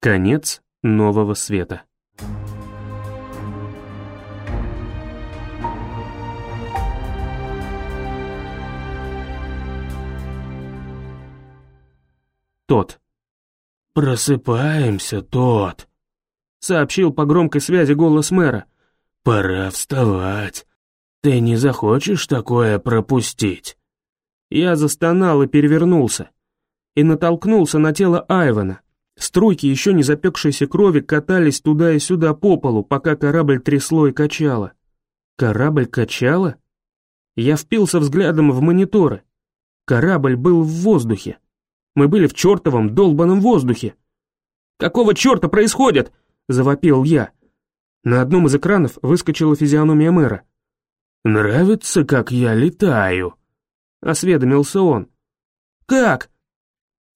Конец нового света. Тот. «Просыпаемся, тот», — сообщил по громкой связи голос мэра. «Пора вставать. Ты не захочешь такое пропустить?» Я застонал и перевернулся. И натолкнулся на тело Айвана. Струйки еще не запекшейся крови катались туда и сюда по полу, пока корабль трясло и качало. Корабль качало? Я впился взглядом в мониторы. Корабль был в воздухе. Мы были в чертовом долбаном воздухе. «Какого черта происходит?» — завопил я. На одном из экранов выскочила физиономия мэра. «Нравится, как я летаю?» — осведомился он. «Как?»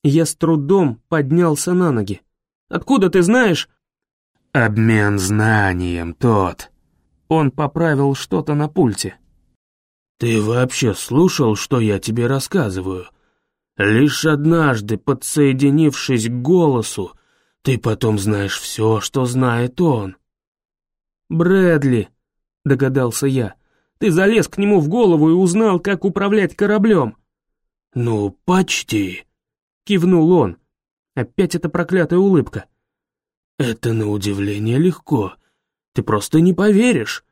Я с трудом поднялся на ноги. «Откуда ты знаешь?» «Обмен знанием тот». Он поправил что-то на пульте. «Ты вообще слушал, что я тебе рассказываю? Лишь однажды, подсоединившись к голосу, ты потом знаешь все, что знает он». «Брэдли», — догадался я, — «ты залез к нему в голову и узнал, как управлять кораблем». «Ну, почти», — кивнул он. Опять эта проклятая улыбка. «Это на удивление легко. Ты просто не поверишь.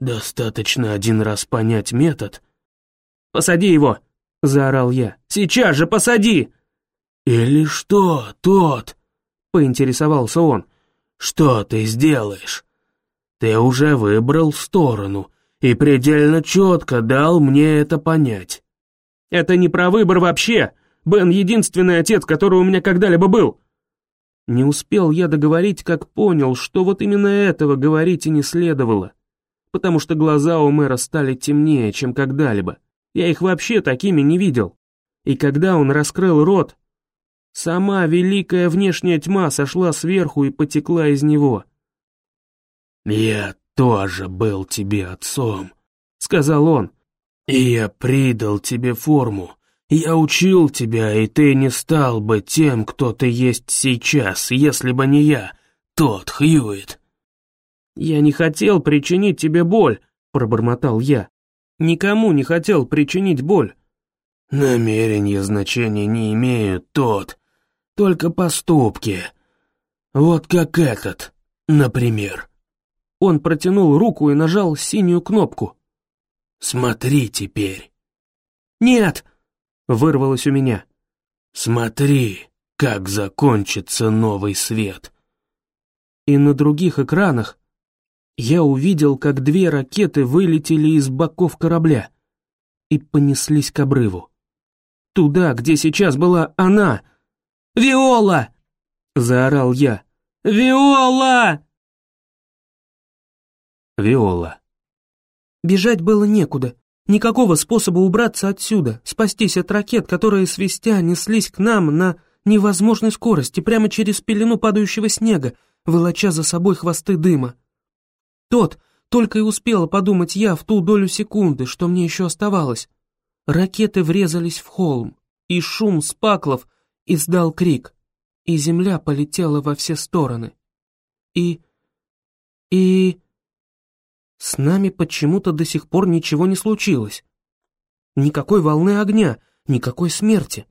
Достаточно один раз понять метод». «Посади его!» — заорал я. «Сейчас же посади!» «Или что, тот?» — поинтересовался он. «Что ты сделаешь? Ты уже выбрал сторону и предельно четко дал мне это понять». «Это не про выбор вообще!» Бен — единственный отец, который у меня когда-либо был!» Не успел я договорить, как понял, что вот именно этого говорить и не следовало, потому что глаза у мэра стали темнее, чем когда-либо. Я их вообще такими не видел. И когда он раскрыл рот, сама великая внешняя тьма сошла сверху и потекла из него. «Я тоже был тебе отцом», — сказал он, — «и я придал тебе форму, я учил тебя, и ты не стал бы тем, кто ты есть сейчас, если бы не я, тот Хьюит». «Я не хотел причинить тебе боль», — пробормотал я. «Никому не хотел причинить боль». «Намерения значения не имеют, тот, только поступки. Вот как этот, например». Он протянул руку и нажал синюю кнопку. «Смотри теперь». «Нет!» Вырвалось у меня. «Смотри, как закончится новый свет!» И на других экранах я увидел, как две ракеты вылетели из боков корабля и понеслись к обрыву. Туда, где сейчас была она. «Виола!» — заорал я. «Виола!» Виола. Бежать было некуда. Никакого способа убраться отсюда, спастись от ракет, которые свистя неслись к нам на невозможной скорости прямо через пелену падающего снега, волоча за собой хвосты дыма. Тот только и успела подумать я в ту долю секунды, что мне еще оставалось. Ракеты врезались в холм, и шум спаклов издал крик, и земля полетела во все стороны. И... и... С нами почему-то до сих пор ничего не случилось. Никакой волны огня, никакой смерти.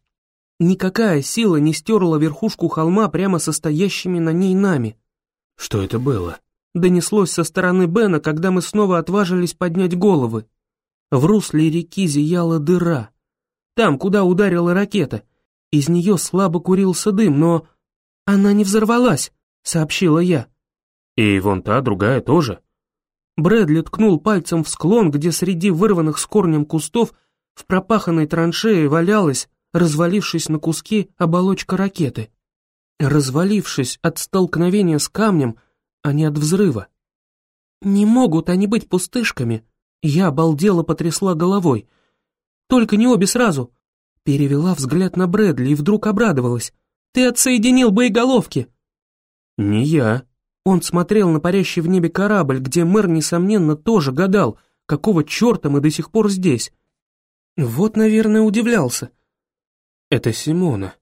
Никакая сила не стерла верхушку холма прямо со стоящими на ней нами. Что это было? Донеслось со стороны Бена, когда мы снова отважились поднять головы. В русле реки зияла дыра. Там, куда ударила ракета. Из нее слабо курился дым, но... Она не взорвалась, сообщила я. И вон та, другая тоже. Брэдли ткнул пальцем в склон, где среди вырванных с корнем кустов в пропаханной траншее валялась, развалившись на куски, оболочка ракеты. Развалившись от столкновения с камнем, а не от взрыва. «Не могут они быть пустышками!» Я обалдела потрясла головой. «Только не обе сразу!» Перевела взгляд на Брэдли и вдруг обрадовалась. «Ты отсоединил боеголовки!» «Не я», он смотрел на парящий в небе корабль, где мэр, несомненно, тоже гадал, какого черта мы до сих пор здесь. Вот, наверное, удивлялся. «Это Симона»,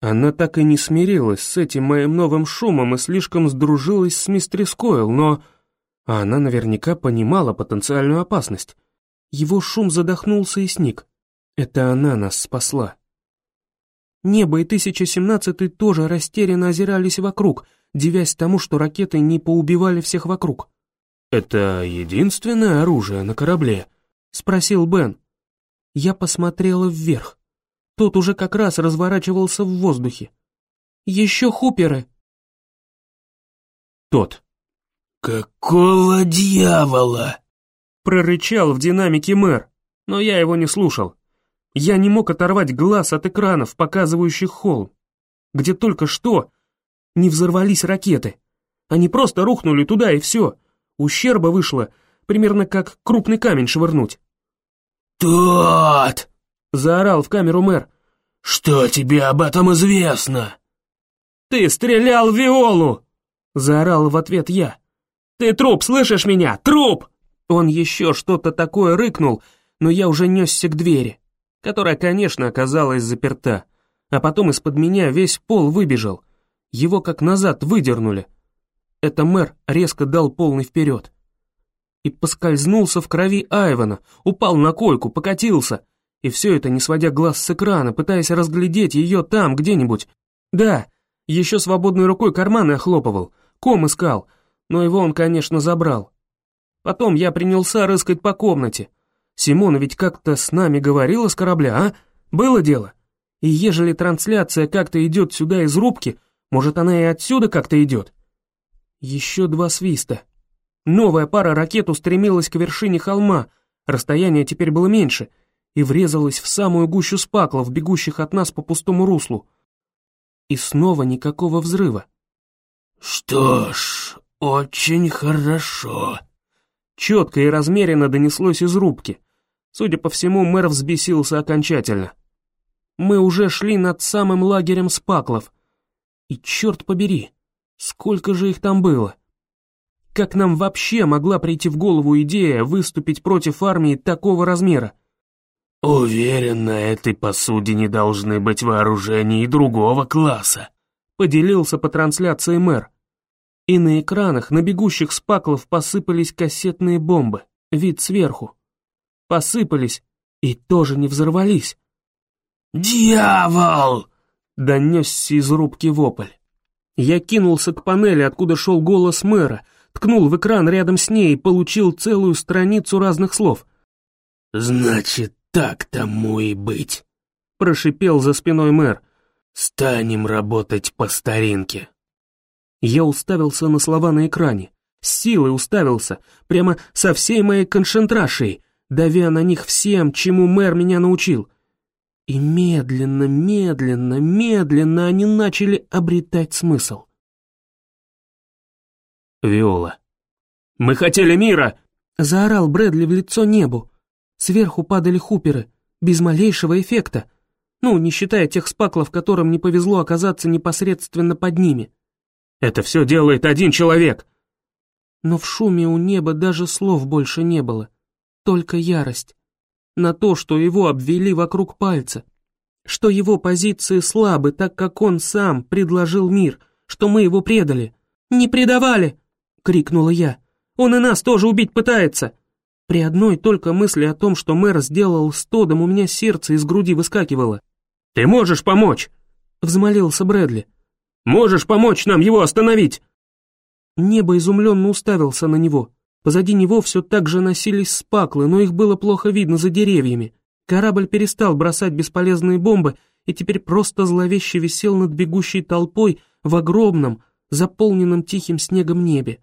Она так и не смирилась с этим моим новым шумом и слишком сдружилась с мистерис Койл, но... Она наверняка понимала потенциальную опасность. Его шум задохнулся и сник. Это она нас спасла. Небо и 1017 тоже растерянно озирались вокруг, девясь тому, что ракеты не поубивали всех вокруг. «Это единственное оружие на корабле?» — спросил Бен. Я посмотрела вверх. Тот уже как раз разворачивался в воздухе. «Еще хуперы!» Тот. «Какого дьявола?» Прорычал в динамике мэр, но я его не слушал. Я не мог оторвать глаз от экранов, показывающих холм, где только что не взорвались ракеты. Они просто рухнули туда и все. Ущерба вышло примерно как крупный камень швырнуть. «Тот!» — заорал в камеру мэр. «Что тебе об этом известно?» «Ты стрелял в Виолу!» — заорал в ответ я. «Ты труп, слышишь меня? Труп!» Он еще что-то такое рыкнул, но я уже несся к двери которая, конечно, оказалась заперта, а потом из-под меня весь пол выбежал. Его как назад выдернули. Это мэр резко дал полный вперед. И поскользнулся в крови Айвана, упал на койку, покатился. И все это не сводя глаз с экрана, пытаясь разглядеть ее там, где-нибудь. Да, еще свободной рукой карманы охлопывал, ком искал, но его он, конечно, забрал. Потом я принялся рыскать по комнате, Симона ведь как-то с нами говорила с корабля, а? Было дело? И ежели трансляция как-то идет сюда из рубки, может, она и отсюда как-то идет? Еще два свиста. Новая пара ракет устремилась к вершине холма, расстояние теперь было меньше, и врезалась в самую гущу спаклов, бегущих от нас по пустому руслу. И снова никакого взрыва. «Что ж, очень хорошо», Четко и размеренно донеслось из рубки. Судя по всему, мэр взбесился окончательно. Мы уже шли над самым лагерем спаклов. И черт побери, сколько же их там было? Как нам вообще могла прийти в голову идея выступить против армии такого размера? «Уверен, на этой посудине должны быть вооружения и другого класса», поделился по трансляции мэр. И на экранах на бегущих спаклов посыпались кассетные бомбы, вид сверху посыпались и тоже не взорвались. «Дьявол!» — донесся из рубки вопль. Я кинулся к панели, откуда шел голос мэра, ткнул в экран рядом с ней и получил целую страницу разных слов. «Значит, так тому и быть», — прошипел за спиной мэр. «Станем работать по старинке». Я уставился на слова на экране, с силой уставился, прямо со всей моей концентрацией, давя на них всем, чему мэр меня научил. И медленно, медленно, медленно они начали обретать смысл. Виола. «Мы хотели мира!» — заорал Брэдли в лицо небу. Сверху падали хуперы, без малейшего эффекта. Ну, не считая тех спаклов, которым не повезло оказаться непосредственно под ними. «Это все делает один человек!» Но в шуме у неба даже слов больше не было только ярость. На то, что его обвели вокруг пальца. Что его позиции слабы, так как он сам предложил мир, что мы его предали. «Не предавали!» — крикнула я. «Он и нас тоже убить пытается!» При одной только мысли о том, что мэр сделал с Тодом, у меня сердце из груди выскакивало. «Ты можешь помочь?» — взмолился Брэдли. «Можешь помочь нам его остановить?» Небо изумленно уставился на него. Позади него все так же носились спаклы, но их было плохо видно за деревьями. Корабль перестал бросать бесполезные бомбы и теперь просто зловеще висел над бегущей толпой в огромном, заполненном тихим снегом небе.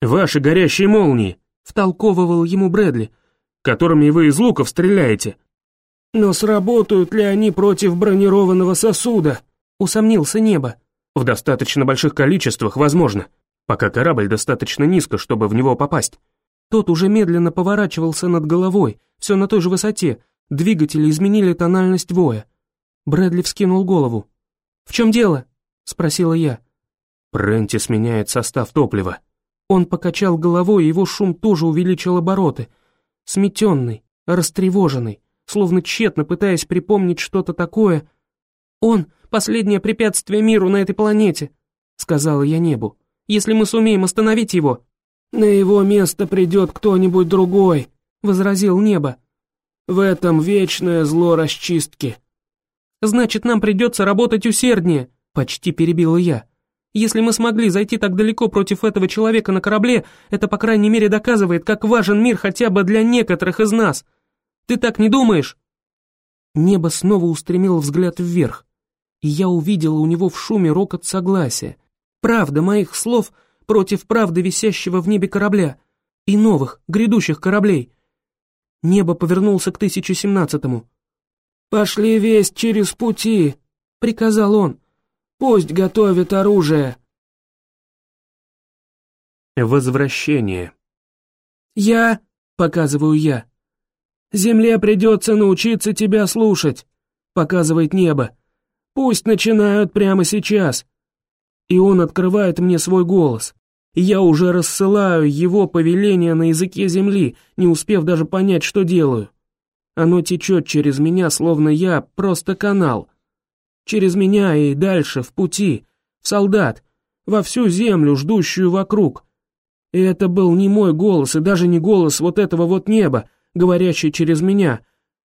«Ваши горящие молнии!» — втолковывал ему Брэдли, «которыми вы из луков стреляете». «Но сработают ли они против бронированного сосуда?» — усомнился Небо. «В достаточно больших количествах, возможно», пока корабль достаточно низко, чтобы в него попасть. Тот уже медленно поворачивался над головой, все на той же высоте, двигатели изменили тональность воя. Брэдли вскинул голову. «В чем дело?» — спросила я. Прентис меняет состав топлива. Он покачал головой, и его шум тоже увеличил обороты. Сметенный, растревоженный, словно тщетно пытаясь припомнить что-то такое. «Он — последнее препятствие миру на этой планете», — сказала я небу. «Если мы сумеем остановить его...» «На его место придет кто-нибудь другой», — возразил небо. «В этом вечное зло расчистки». «Значит, нам придется работать усерднее», — почти перебила я. «Если мы смогли зайти так далеко против этого человека на корабле, это, по крайней мере, доказывает, как важен мир хотя бы для некоторых из нас. Ты так не думаешь?» Небо снова устремило взгляд вверх, и я увидела у него в шуме рокот согласия. Правда моих слов против правды висящего в небе корабля и новых, грядущих кораблей. Небо повернулся к 1017-му. «Пошли весть через пути», — приказал он. «Пусть готовят оружие». Возвращение. «Я...» — показываю я. «Земле придется научиться тебя слушать», — показывает небо. «Пусть начинают прямо сейчас». И он открывает мне свой голос. Я уже рассылаю его повеление на языке земли, не успев даже понять, что делаю. Оно течет через меня, словно я просто канал. Через меня и дальше, в пути, в солдат, во всю землю, ждущую вокруг. И это был не мой голос, и даже не голос вот этого вот неба, говорящий через меня,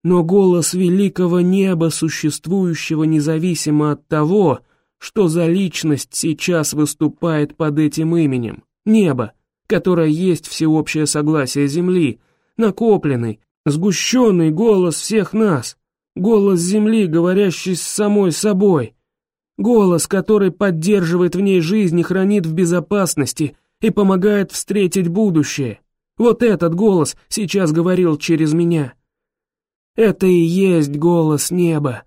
но голос великого неба, существующего независимо от того, что за личность сейчас выступает под этим именем. Небо, которое есть всеобщее согласие Земли, накопленный, сгущенный голос всех нас, голос Земли, говорящий с самой собой, голос, который поддерживает в ней жизнь и хранит в безопасности и помогает встретить будущее. Вот этот голос сейчас говорил через меня. Это и есть голос неба.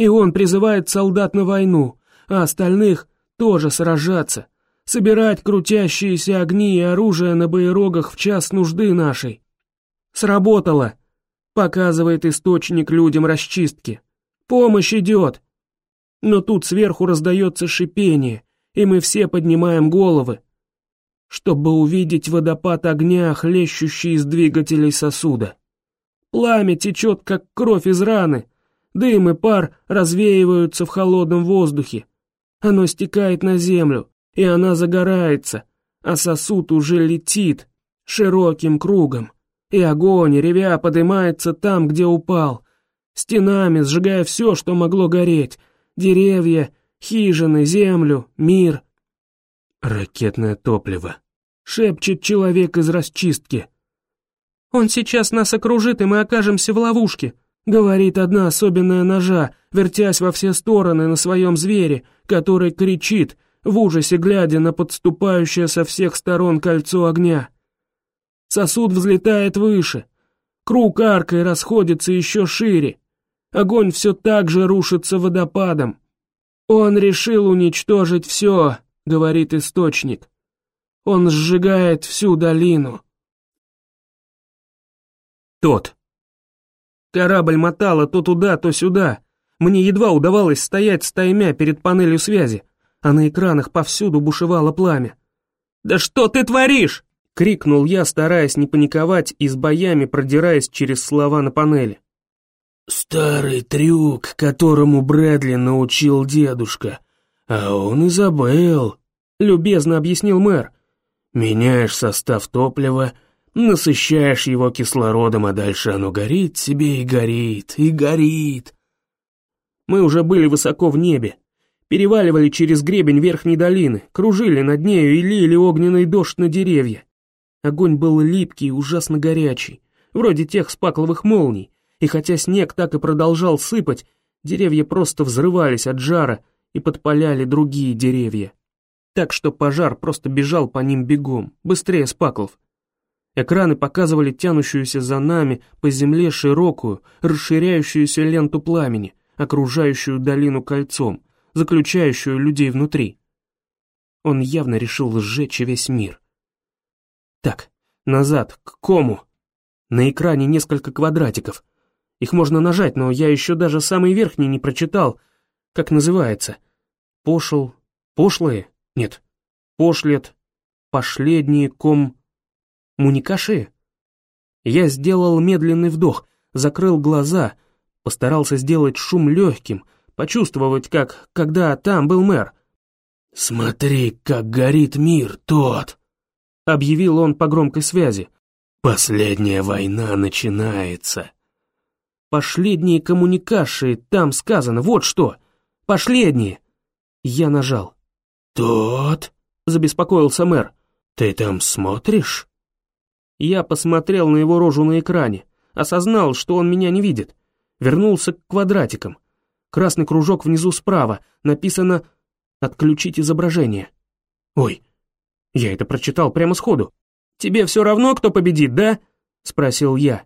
И он призывает солдат на войну, а остальных тоже сражаться, собирать крутящиеся огни и оружие на боерогах в час нужды нашей. Сработало, показывает источник людям расчистки. Помощь идет. Но тут сверху раздается шипение, и мы все поднимаем головы чтобы увидеть водопад огня, хлещущий из двигателей сосуда. Пламя течет, как кровь из раны, дым и пар развеиваются в холодном воздухе. Оно стекает на землю, и она загорается, а сосуд уже летит широким кругом, и огонь, ревя, поднимается там, где упал, стенами сжигая все, что могло гореть, деревья, хижины, землю, мир — «Ракетное топливо», — шепчет человек из расчистки. «Он сейчас нас окружит, и мы окажемся в ловушке», — говорит одна особенная ножа, вертясь во все стороны на своем звере, который кричит, в ужасе глядя на подступающее со всех сторон кольцо огня. Сосуд взлетает выше. Круг аркой расходится еще шире. Огонь все так же рушится водопадом. Он решил уничтожить все, — говорит источник. Он сжигает всю долину. Тот. Корабль мотало то туда, то сюда. Мне едва удавалось стоять стаймя перед панелью связи, а на экранах повсюду бушевало пламя. «Да что ты творишь?» — крикнул я, стараясь не паниковать и с боями продираясь через слова на панели. «Старый трюк, которому Брэдли научил дедушка», «А он и забыл», — любезно объяснил мэр. «Меняешь состав топлива, насыщаешь его кислородом, а дальше оно горит себе и горит, и горит». Мы уже были высоко в небе, переваливали через гребень верхней долины, кружили над нею и лили огненный дождь на деревья. Огонь был липкий и ужасно горячий, вроде тех спакловых молний, и хотя снег так и продолжал сыпать, деревья просто взрывались от жара, и подпаляли другие деревья. Так что пожар просто бежал по ним бегом, быстрее спаклов. Экраны показывали тянущуюся за нами по земле широкую, расширяющуюся ленту пламени, окружающую долину кольцом, заключающую людей внутри. Он явно решил сжечь весь мир. Так, назад, к кому? На экране несколько квадратиков. Их можно нажать, но я еще даже самый верхний не прочитал, как называется? Пошел... Пошлые? Нет. Пошлет. Последние ком... Муникаши? Я сделал медленный вдох, закрыл глаза, постарался сделать шум легким, почувствовать, как, когда там был мэр. «Смотри, как горит мир тот!» — объявил он по громкой связи. «Последняя война начинается!» «Последние коммуникации, там сказано, вот что! Последние!» Я нажал. «Тот?» — забеспокоился мэр. «Ты там смотришь?» Я посмотрел на его рожу на экране, осознал, что он меня не видит. Вернулся к квадратикам. Красный кружок внизу справа, написано «Отключить изображение». Ой, я это прочитал прямо сходу. «Тебе все равно, кто победит, да?» — спросил я.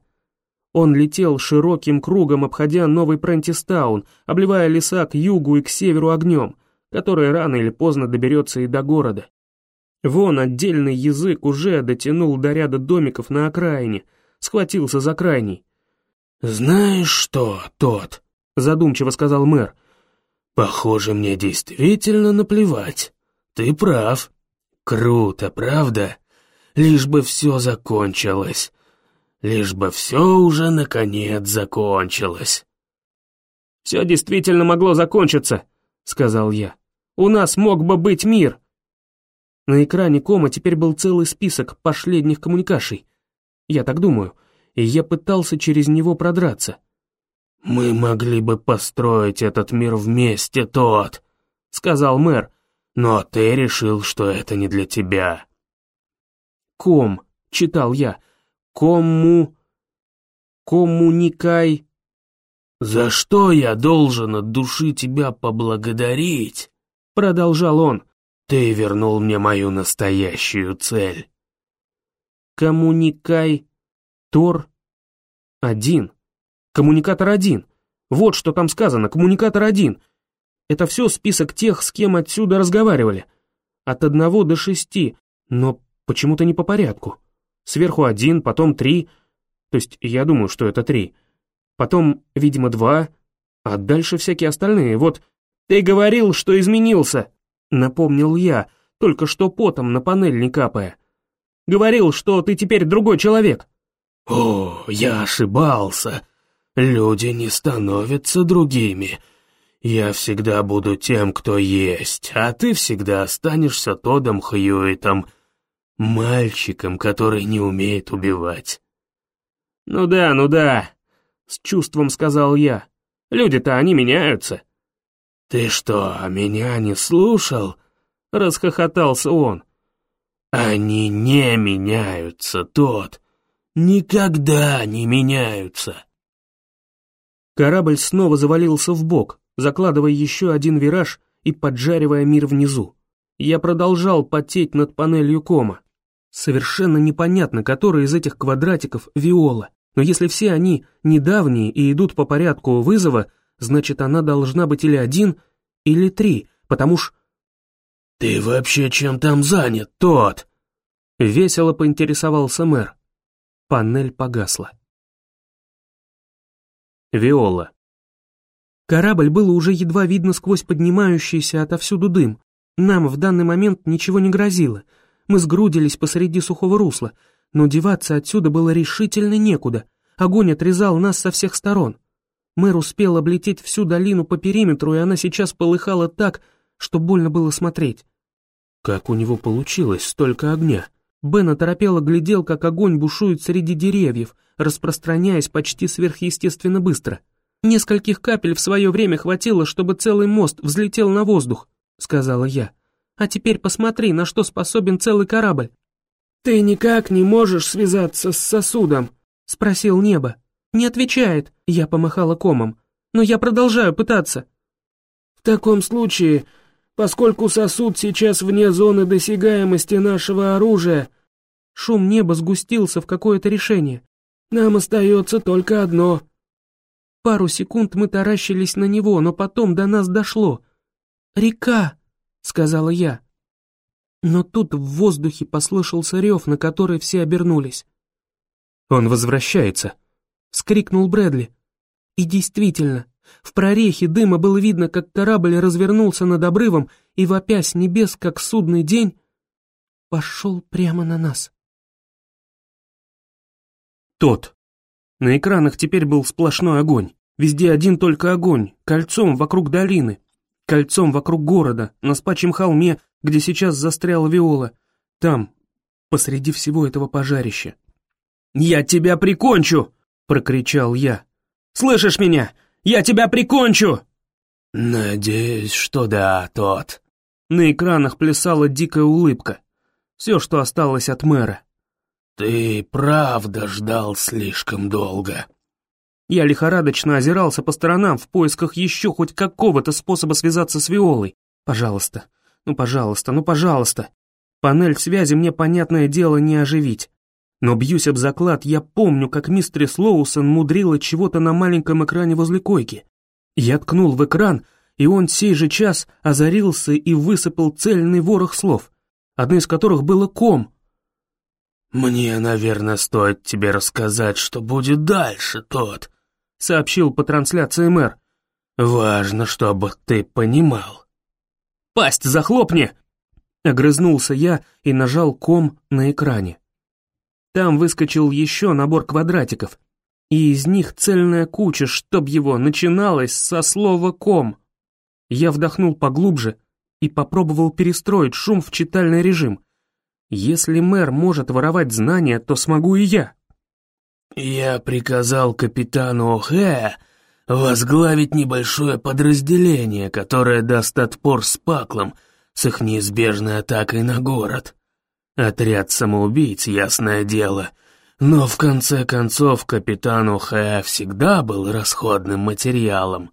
Он летел широким кругом, обходя новый Прентистаун, обливая леса к югу и к северу огнем, который рано или поздно доберется и до города. Вон отдельный язык уже дотянул до ряда домиков на окраине, схватился за крайний. «Знаешь что, тот?» — задумчиво сказал мэр. «Похоже, мне действительно наплевать. Ты прав. Круто, правда? Лишь бы все закончилось. Лишь бы все уже наконец закончилось». «Все действительно могло закончиться», — сказал я. «У нас мог бы быть мир». На экране кома теперь был целый список последних коммуникаций. Я так думаю, и я пытался через него продраться. «Мы могли бы построить этот мир вместе, тот», — сказал мэр, «но ты решил, что это не для тебя». «Ком», — читал я, «кому... коммуникай...» «За что я должен от души тебя поблагодарить?» — продолжал он. Ты вернул мне мою настоящую цель. Коммуникай... Тор... Один. Коммуникатор один. Вот что там сказано, коммуникатор один. Это все список тех, с кем отсюда разговаривали. От одного до шести, но почему-то не по порядку. Сверху один, потом три, то есть я думаю, что это три. Потом, видимо, два, а дальше всякие остальные. Вот, ты говорил, что изменился. Напомнил я, только что потом на панель не капая. Говорил, что ты теперь другой человек. О, я ошибался. Люди не становятся другими. Я всегда буду тем, кто есть, а ты всегда останешься Тодом Хьюитом, мальчиком, который не умеет убивать. Ну да, ну да, с чувством сказал я. Люди-то они меняются. «Ты что, меня не слушал?» — расхохотался он. «Они не меняются, тот. Никогда не меняются». Корабль снова завалился в бок, закладывая еще один вираж и поджаривая мир внизу. Я продолжал потеть над панелью кома. Совершенно непонятно, который из этих квадратиков Виола, но если все они недавние и идут по порядку вызова, значит, она должна быть или один, или три, потому что... «Ты вообще чем там занят, тот?» Весело поинтересовался мэр. Панель погасла. Виола. Корабль было уже едва видно сквозь поднимающийся отовсюду дым. Нам в данный момент ничего не грозило. Мы сгрудились посреди сухого русла, но деваться отсюда было решительно некуда. Огонь отрезал нас со всех сторон. Мэр успел облететь всю долину по периметру, и она сейчас полыхала так, что больно было смотреть. Как у него получилось столько огня? Бен оторопело глядел, как огонь бушует среди деревьев, распространяясь почти сверхъестественно быстро. «Нескольких капель в свое время хватило, чтобы целый мост взлетел на воздух», — сказала я. «А теперь посмотри, на что способен целый корабль». «Ты никак не можешь связаться с сосудом?» — спросил небо. «Не отвечает», — я помахала комом. «Но я продолжаю пытаться». «В таком случае, поскольку сосуд сейчас вне зоны досягаемости нашего оружия...» Шум неба сгустился в какое-то решение. «Нам остается только одно». Пару секунд мы таращились на него, но потом до нас дошло. «Река», — сказала я. Но тут в воздухе послышался рев, на который все обернулись. «Он возвращается», вскрикнул Брэдли. И действительно, в прорехе дыма было видно, как корабль развернулся над обрывом и, вопя с небес, как судный день, пошел прямо на нас. Тот. На экранах теперь был сплошной огонь. Везде один только огонь, кольцом вокруг долины, кольцом вокруг города, на спачьем холме, где сейчас застряла Виола. Там, посреди всего этого пожарища. «Я тебя прикончу!» — прокричал я. «Слышишь меня? Я тебя прикончу!» «Надеюсь, что да, тот». На экранах плясала дикая улыбка. Все, что осталось от мэра. «Ты правда ждал слишком долго». Я лихорадочно озирался по сторонам в поисках еще хоть какого-то способа связаться с Виолой. Пожалуйста, ну пожалуйста, ну пожалуйста. Панель связи мне, понятное дело, не оживить. Но бьюсь об заклад, я помню, как мистер Слоусон мудрила чего-то на маленьком экране возле койки. Я ткнул в экран, и он сей же час озарился и высыпал цельный ворох слов, одно из которых было ком. «Мне, наверное, стоит тебе рассказать, что будет дальше, тот», — сообщил по трансляции мэр. «Важно, чтобы ты понимал». «Пасть захлопни!» — огрызнулся я и нажал ком на экране. Там выскочил еще набор квадратиков, и из них цельная куча, чтоб его, начиналась со слова «ком». Я вдохнул поглубже и попробовал перестроить шум в читальный режим. Если мэр может воровать знания, то смогу и я. «Я приказал капитану Хэ возглавить небольшое подразделение, которое даст отпор с Паклом с их неизбежной атакой на город. Отряд самоубийц, ясное дело — но в конце концов капитану Хэ всегда был расходным материалом.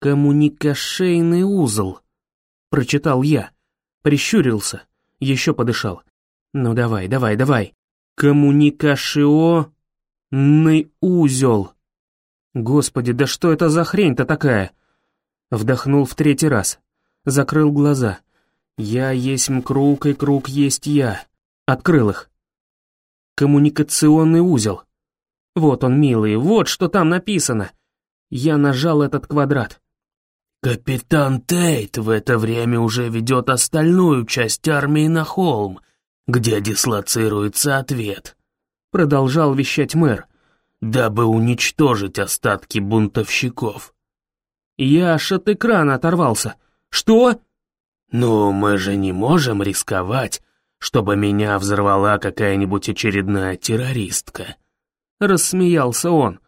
«Коммуникашейный узел», — прочитал я, прищурился, еще подышал. «Ну давай, давай, давай. Коммуникашио... ный узел». Господи, да что это за хрень-то такая? Вдохнул в третий раз, закрыл глаза. Я есть круг, и круг есть я. Открыл их коммуникационный узел. Вот он, милый, вот что там написано. Я нажал этот квадрат. Капитан Тейт в это время уже ведет остальную часть армии на холм, где дислоцируется ответ. Продолжал вещать мэр, дабы уничтожить остатки бунтовщиков. Я аж от экрана оторвался. Что? Ну, мы же не можем рисковать, чтобы меня взорвала какая-нибудь очередная террористка. Рассмеялся он.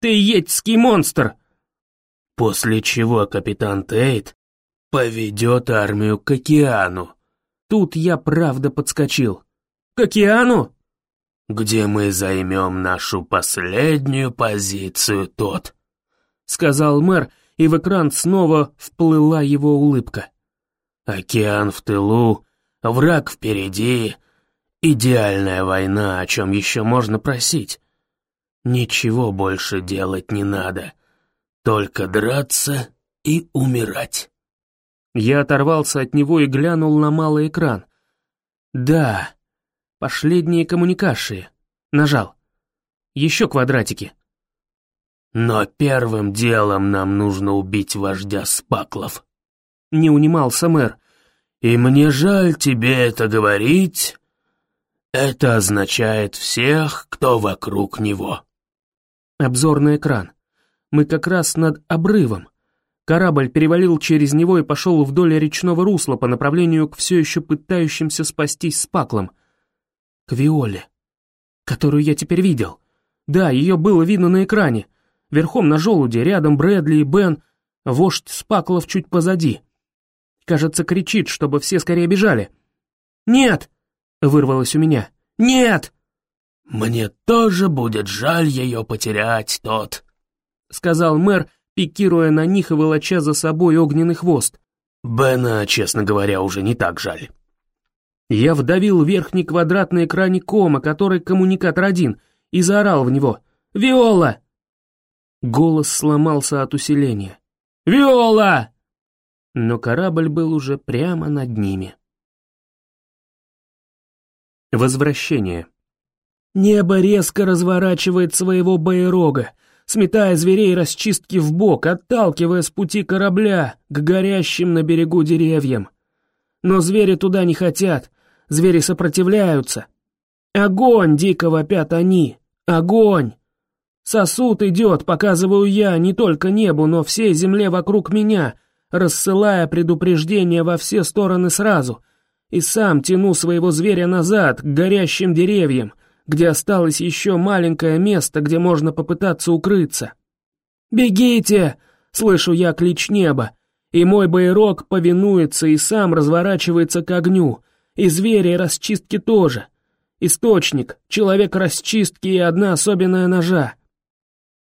«Ты едьский монстр!» После чего капитан Тейт поведет армию к океану. Тут я правда подскочил. «К океану?» «Где мы займем нашу последнюю позицию, тот», — сказал мэр, и в экран снова вплыла его улыбка. «Океан в тылу Враг впереди. Идеальная война, о чем еще можно просить. Ничего больше делать не надо. Только драться и умирать. Я оторвался от него и глянул на малый экран. Да, последние коммуникации. Нажал. Еще квадратики. Но первым делом нам нужно убить вождя Спаклов. Не унимался мэр. И мне жаль тебе это говорить. Это означает всех, кто вокруг него. Обзорный экран. Мы как раз над обрывом. Корабль перевалил через него и пошел вдоль речного русла по направлению к все еще пытающимся спастись с паклом. К Виоле, которую я теперь видел. Да, ее было видно на экране. Верхом на желуде, рядом Брэдли и Бен, вождь Спаклов чуть позади. Кажется, кричит, чтобы все скорее бежали. «Нет!» — вырвалось у меня. «Нет!» «Мне тоже будет жаль ее потерять, тот», — сказал мэр, пикируя на них и волоча за собой огненный хвост. «Бена, честно говоря, уже не так жаль». Я вдавил верхний квадрат на экране кома, который коммуникатор один, и заорал в него. «Виола!» Голос сломался от усиления. «Виола!» Но корабль был уже прямо над ними. Возвращение. Небо резко разворачивает своего боерога, сметая зверей расчистки в бок, отталкивая с пути корабля к горящим на берегу деревьям. Но звери туда не хотят, звери сопротивляются. Огонь, дико вопят они, огонь! Сосуд идет, показываю я, не только небу, но всей земле вокруг меня, рассылая предупреждения во все стороны сразу. И сам тяну своего зверя назад, к горящим деревьям, где осталось еще маленькое место, где можно попытаться укрыться. «Бегите!» — слышу я клич неба, и мой боерок повинуется и сам разворачивается к огню, и звери расчистки тоже. Источник, человек расчистки и одна особенная ножа.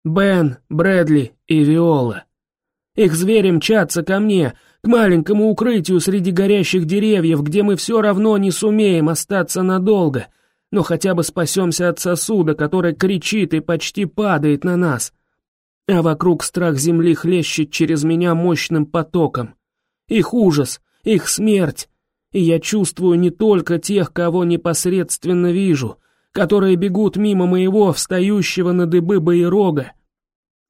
Бен, Брэдли и Виола. Их звери мчатся ко мне, к маленькому укрытию среди горящих деревьев, где мы все равно не сумеем остаться надолго, но хотя бы спасемся от сосуда, который кричит и почти падает на нас. А вокруг страх земли хлещет через меня мощным потоком. Их ужас, их смерть. И я чувствую не только тех, кого непосредственно вижу — которые бегут мимо моего встающего на дыбы боерога.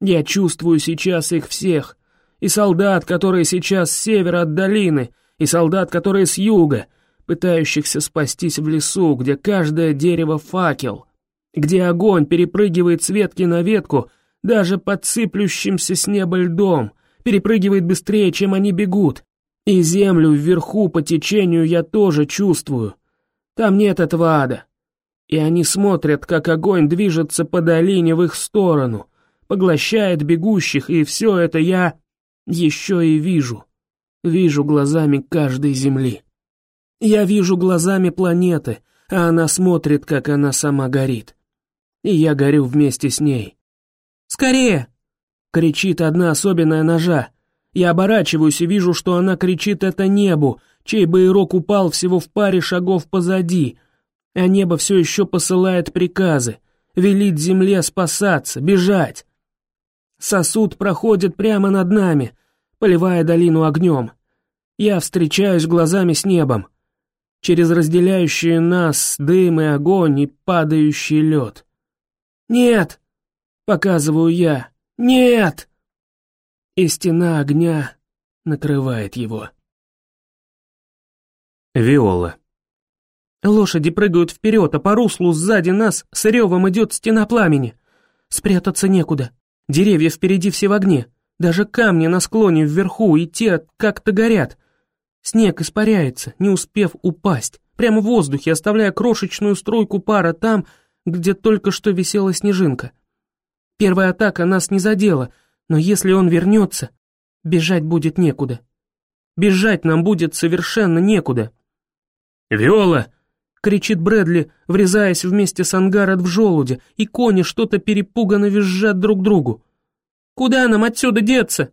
Я чувствую сейчас их всех, и солдат, которые сейчас с севера от долины, и солдат, которые с юга, пытающихся спастись в лесу, где каждое дерево факел, где огонь перепрыгивает с ветки на ветку, даже под сыплющимся с неба льдом, перепрыгивает быстрее, чем они бегут. И землю вверху по течению я тоже чувствую. Там нет этого ада и они смотрят, как огонь движется по долине в их сторону, поглощает бегущих, и все это я еще и вижу. Вижу глазами каждой земли. Я вижу глазами планеты, а она смотрит, как она сама горит. И я горю вместе с ней. «Скорее!» — кричит одна особенная ножа. Я оборачиваюсь и вижу, что она кричит это небу, чей боерок упал всего в паре шагов позади — а небо все еще посылает приказы, велит земле спасаться, бежать. Сосуд проходит прямо над нами, поливая долину огнем. Я встречаюсь глазами с небом. Через разделяющие нас дым и огонь и падающий лед. «Нет!» — показываю я. «Нет!» И стена огня накрывает его. Виола Лошади прыгают вперед, а по руслу сзади нас с ревом идет стена пламени. Спрятаться некуда. Деревья впереди все в огне. Даже камни на склоне вверху и те как-то горят. Снег испаряется, не успев упасть, прямо в воздухе, оставляя крошечную струйку пара там, где только что висела снежинка. Первая атака нас не задела, но если он вернется, бежать будет некуда. Бежать нам будет совершенно некуда. «Виола!» — кричит Брэдли, врезаясь вместе с ангаром в желуде, и кони что-то перепуганно визжат друг другу. «Куда нам отсюда деться?»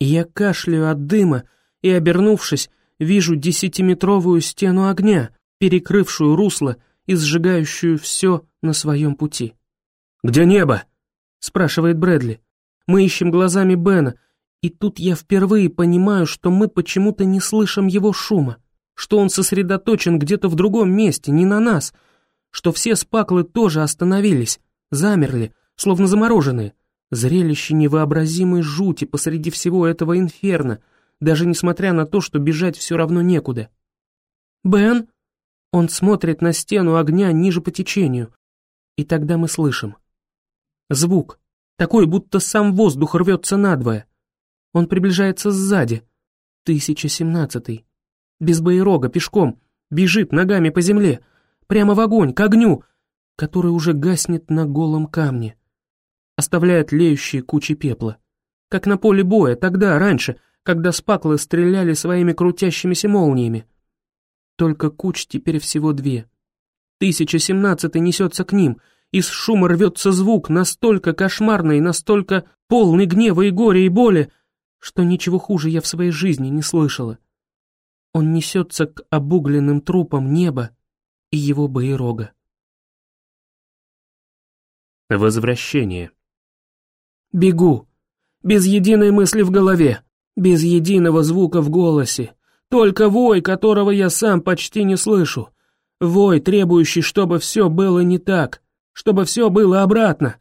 я кашляю от дыма и, обернувшись, вижу десятиметровую стену огня, перекрывшую русло и сжигающую все на своем пути. «Где небо?» — спрашивает Брэдли. Мы ищем глазами Бена, и тут я впервые понимаю, что мы почему-то не слышим его шума что он сосредоточен где-то в другом месте, не на нас, что все спаклы тоже остановились, замерли, словно замороженные. Зрелище невообразимой жути посреди всего этого инферно, даже несмотря на то, что бежать все равно некуда. «Бен?» Он смотрит на стену огня ниже по течению, и тогда мы слышим. Звук, такой, будто сам воздух рвется надвое. Он приближается сзади. Тысяча семнадцатый без боерога, пешком, бежит ногами по земле, прямо в огонь, к огню, который уже гаснет на голом камне, оставляет леющие кучи пепла. Как на поле боя, тогда, раньше, когда спаклы стреляли своими крутящимися молниями. Только куч теперь всего две. Тысяча семнадцатый несется к ним, из шума рвется звук, настолько кошмарный, настолько полный гнева и горя и боли, что ничего хуже я в своей жизни не слышала. Он несется к обугленным трупам неба и его боерога. Возвращение. Бегу. Без единой мысли в голове, без единого звука в голосе. Только вой, которого я сам почти не слышу. Вой, требующий, чтобы все было не так, чтобы все было обратно.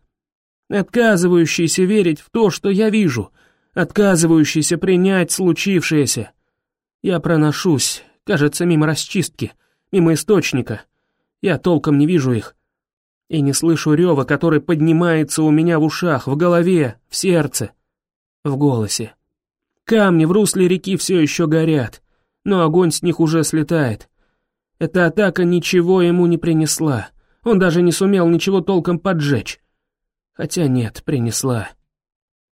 Отказывающийся верить в то, что я вижу, отказывающийся принять случившееся. Я проношусь, кажется, мимо расчистки, мимо источника. Я толком не вижу их. И не слышу рева, который поднимается у меня в ушах, в голове, в сердце, в голосе. Камни в русле реки все еще горят, но огонь с них уже слетает. Эта атака ничего ему не принесла. Он даже не сумел ничего толком поджечь. Хотя нет, принесла.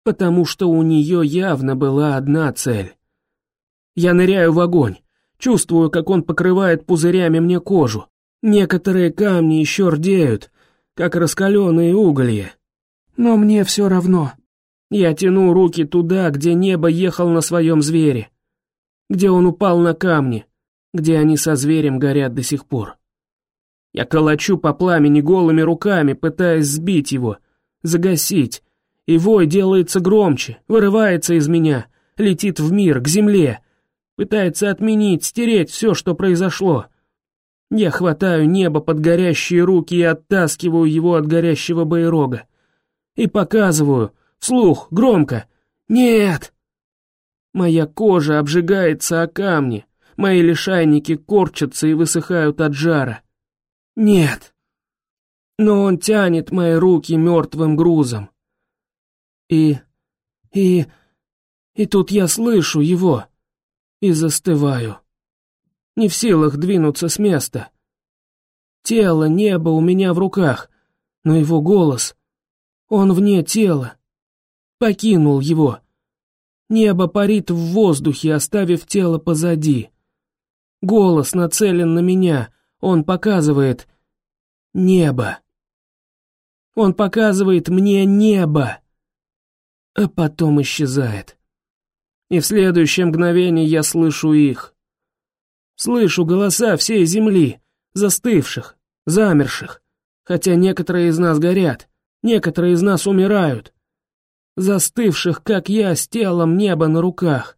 Потому что у нее явно была одна цель. Я ныряю в огонь, чувствую, как он покрывает пузырями мне кожу. Некоторые камни еще рдеют, как раскаленные уголья. Но мне все равно. Я тяну руки туда, где небо ехал на своем звере, где он упал на камни, где они со зверем горят до сих пор. Я колочу по пламени голыми руками, пытаясь сбить его, загасить, и вой делается громче, вырывается из меня, летит в мир, к земле, пытается отменить, стереть все, что произошло. Я хватаю небо под горящие руки и оттаскиваю его от горящего байрога. И показываю, вслух, громко, «Нет!» Моя кожа обжигается о камни, Мои лишайники корчатся и высыхают от жара. Нет. Но он тянет мои руки мертвым грузом. И... и... и тут я слышу его. И застываю. Не в силах двинуться с места. Тело, небо у меня в руках, но его голос... Он вне тела. Покинул его. Небо парит в воздухе, оставив тело позади. Голос нацелен на меня. Он показывает небо. Он показывает мне небо. А потом исчезает. И в следующее мгновение я слышу их. Слышу голоса всей земли, застывших, замерших. Хотя некоторые из нас горят, некоторые из нас умирают. Застывших, как я, с телом неба на руках.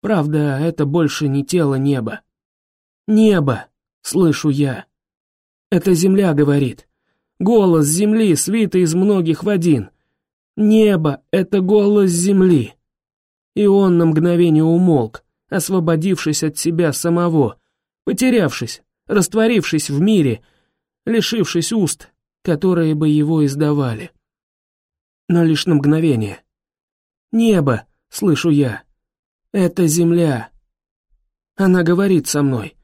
Правда, это больше не тело неба. Небо, слышу я. Это земля говорит. Голос земли, свитый из многих в один. Небо — это голос земли. И он на мгновение умолк, освободившись от себя самого, потерявшись, растворившись в мире, лишившись уст, которые бы его издавали. Но лишь на мгновение. «Небо!» — слышу я. Это земля. Она говорит со мной.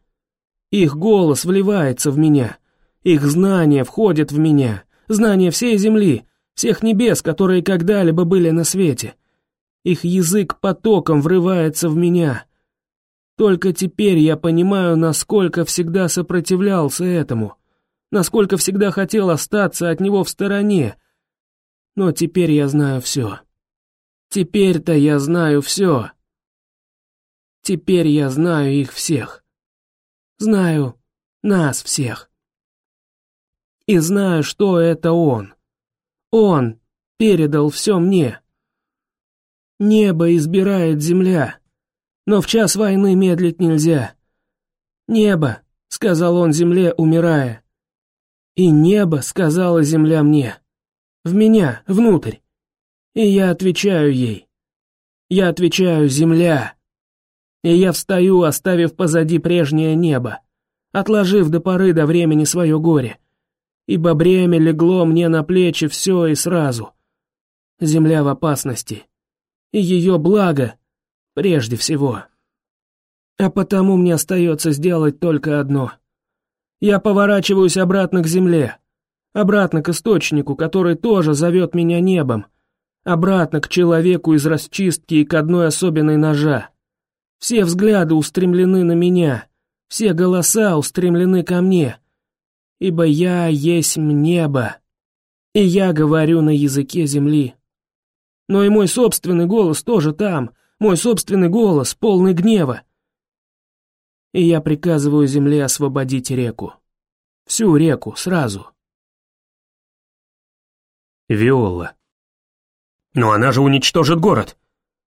Их голос вливается в меня. Их знания входят в меня. Знания всей земли, всех небес, которые когда-либо были на свете. Их язык потоком врывается в меня. Только теперь я понимаю, насколько всегда сопротивлялся этому, насколько всегда хотел остаться от него в стороне. Но теперь я знаю все. Теперь-то я знаю все. Теперь я знаю их всех. Знаю нас всех. И знаю, что это он. Он передал все мне. Небо избирает земля, но в час войны медлить нельзя. Небо, сказал он земле, умирая. И небо сказала земля мне. В меня, внутрь. И я отвечаю ей. Я отвечаю, земля и я встаю, оставив позади прежнее небо, отложив до поры до времени свое горе, ибо бремя легло мне на плечи все и сразу. Земля в опасности, и ее благо прежде всего. А потому мне остается сделать только одно. Я поворачиваюсь обратно к земле, обратно к источнику, который тоже зовет меня небом, обратно к человеку из расчистки и к одной особенной ножа. Все взгляды устремлены на меня, все голоса устремлены ко мне, ибо я есть небо, и я говорю на языке земли. Но и мой собственный голос тоже там, мой собственный голос, полный гнева. И я приказываю земле освободить реку. Всю реку сразу. Виола. «Но она же уничтожит город!»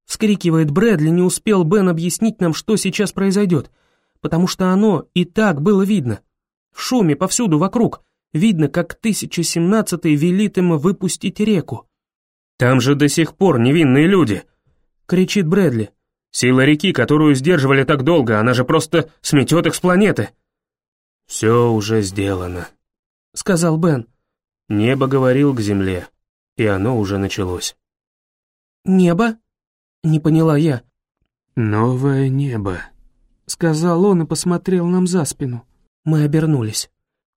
Вскрикивает Брэдли, не успел Бен объяснить нам, что сейчас произойдет, потому что оно и так было видно. В шуме повсюду вокруг. Видно, как 1017-й велит им выпустить реку. «Там же до сих пор невинные люди!» — кричит Брэдли. «Сила реки, которую сдерживали так долго, она же просто сметет их с планеты!» «Все уже сделано», — сказал Бен. Небо говорил к земле, и оно уже началось. «Небо?» — не поняла я. «Новое небо», — сказал он и посмотрел нам за спину. Мы обернулись.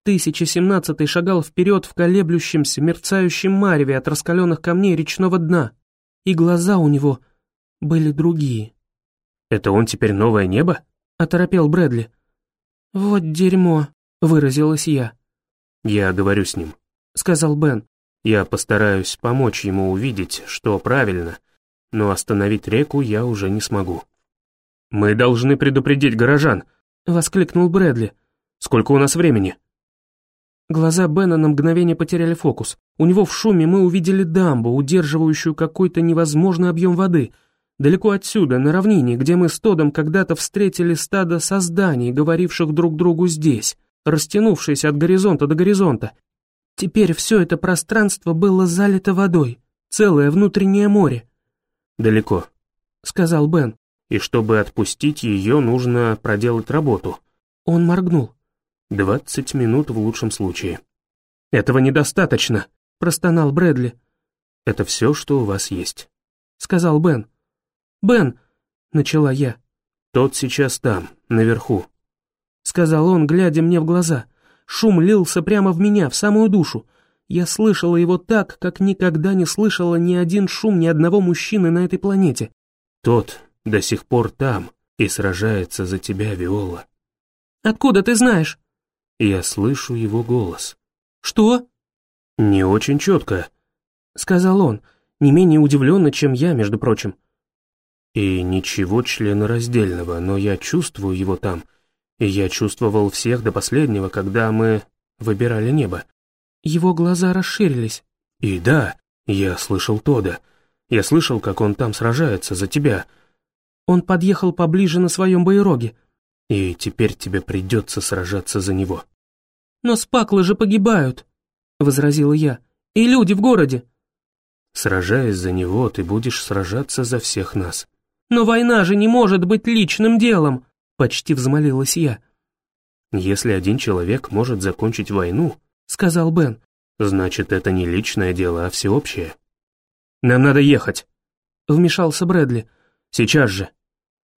1017 шагал вперед в колеблющемся, мерцающем мареве от раскаленных камней речного дна, и глаза у него были другие. «Это он теперь новое небо?» — оторопел Брэдли. «Вот дерьмо», — выразилась я. «Я говорю с ним», — сказал Бен. «Я постараюсь помочь ему увидеть, что правильно, но остановить реку я уже не смогу». «Мы должны предупредить горожан», — воскликнул Брэдли. «Сколько у нас времени?» Глаза Бена на мгновение потеряли фокус. У него в шуме мы увидели дамбу, удерживающую какой-то невозможный объем воды. Далеко отсюда, на равнине, где мы с Тодом когда-то встретили стадо созданий, говоривших друг другу здесь, растянувшееся от горизонта до горизонта. Теперь все это пространство было залито водой, целое внутреннее море. «Далеко», — сказал Бен, «и чтобы отпустить ее, нужно проделать работу». Он моргнул. Двадцать минут в лучшем случае. «Этого недостаточно», — простонал Брэдли. «Это все, что у вас есть», — сказал Бен. «Бен», — начала я. «Тот сейчас там, наверху», — сказал он, глядя мне в глаза. Шум лился прямо в меня, в самую душу. Я слышала его так, как никогда не слышала ни один шум ни одного мужчины на этой планете. «Тот до сих пор там и сражается за тебя, Виола». «Откуда ты знаешь?» Я слышу его голос. «Что?» «Не очень четко», — сказал он, не менее удивленно, чем я, между прочим. «И ничего членораздельного, но я чувствую его там, и я чувствовал всех до последнего, когда мы выбирали небо». Его глаза расширились. «И да, я слышал Тода. Я слышал, как он там сражается за тебя». Он подъехал поближе на своем боероге. И теперь тебе придется сражаться за него». «Но спаклы же погибают», — возразила я. «И люди в городе». «Сражаясь за него, ты будешь сражаться за всех нас». «Но война же не может быть личным делом», — почти взмолилась я. «Если один человек может закончить войну», — сказал Бен, «значит, это не личное дело, а всеобщее». «Нам надо ехать», — вмешался Брэдли. «Сейчас же».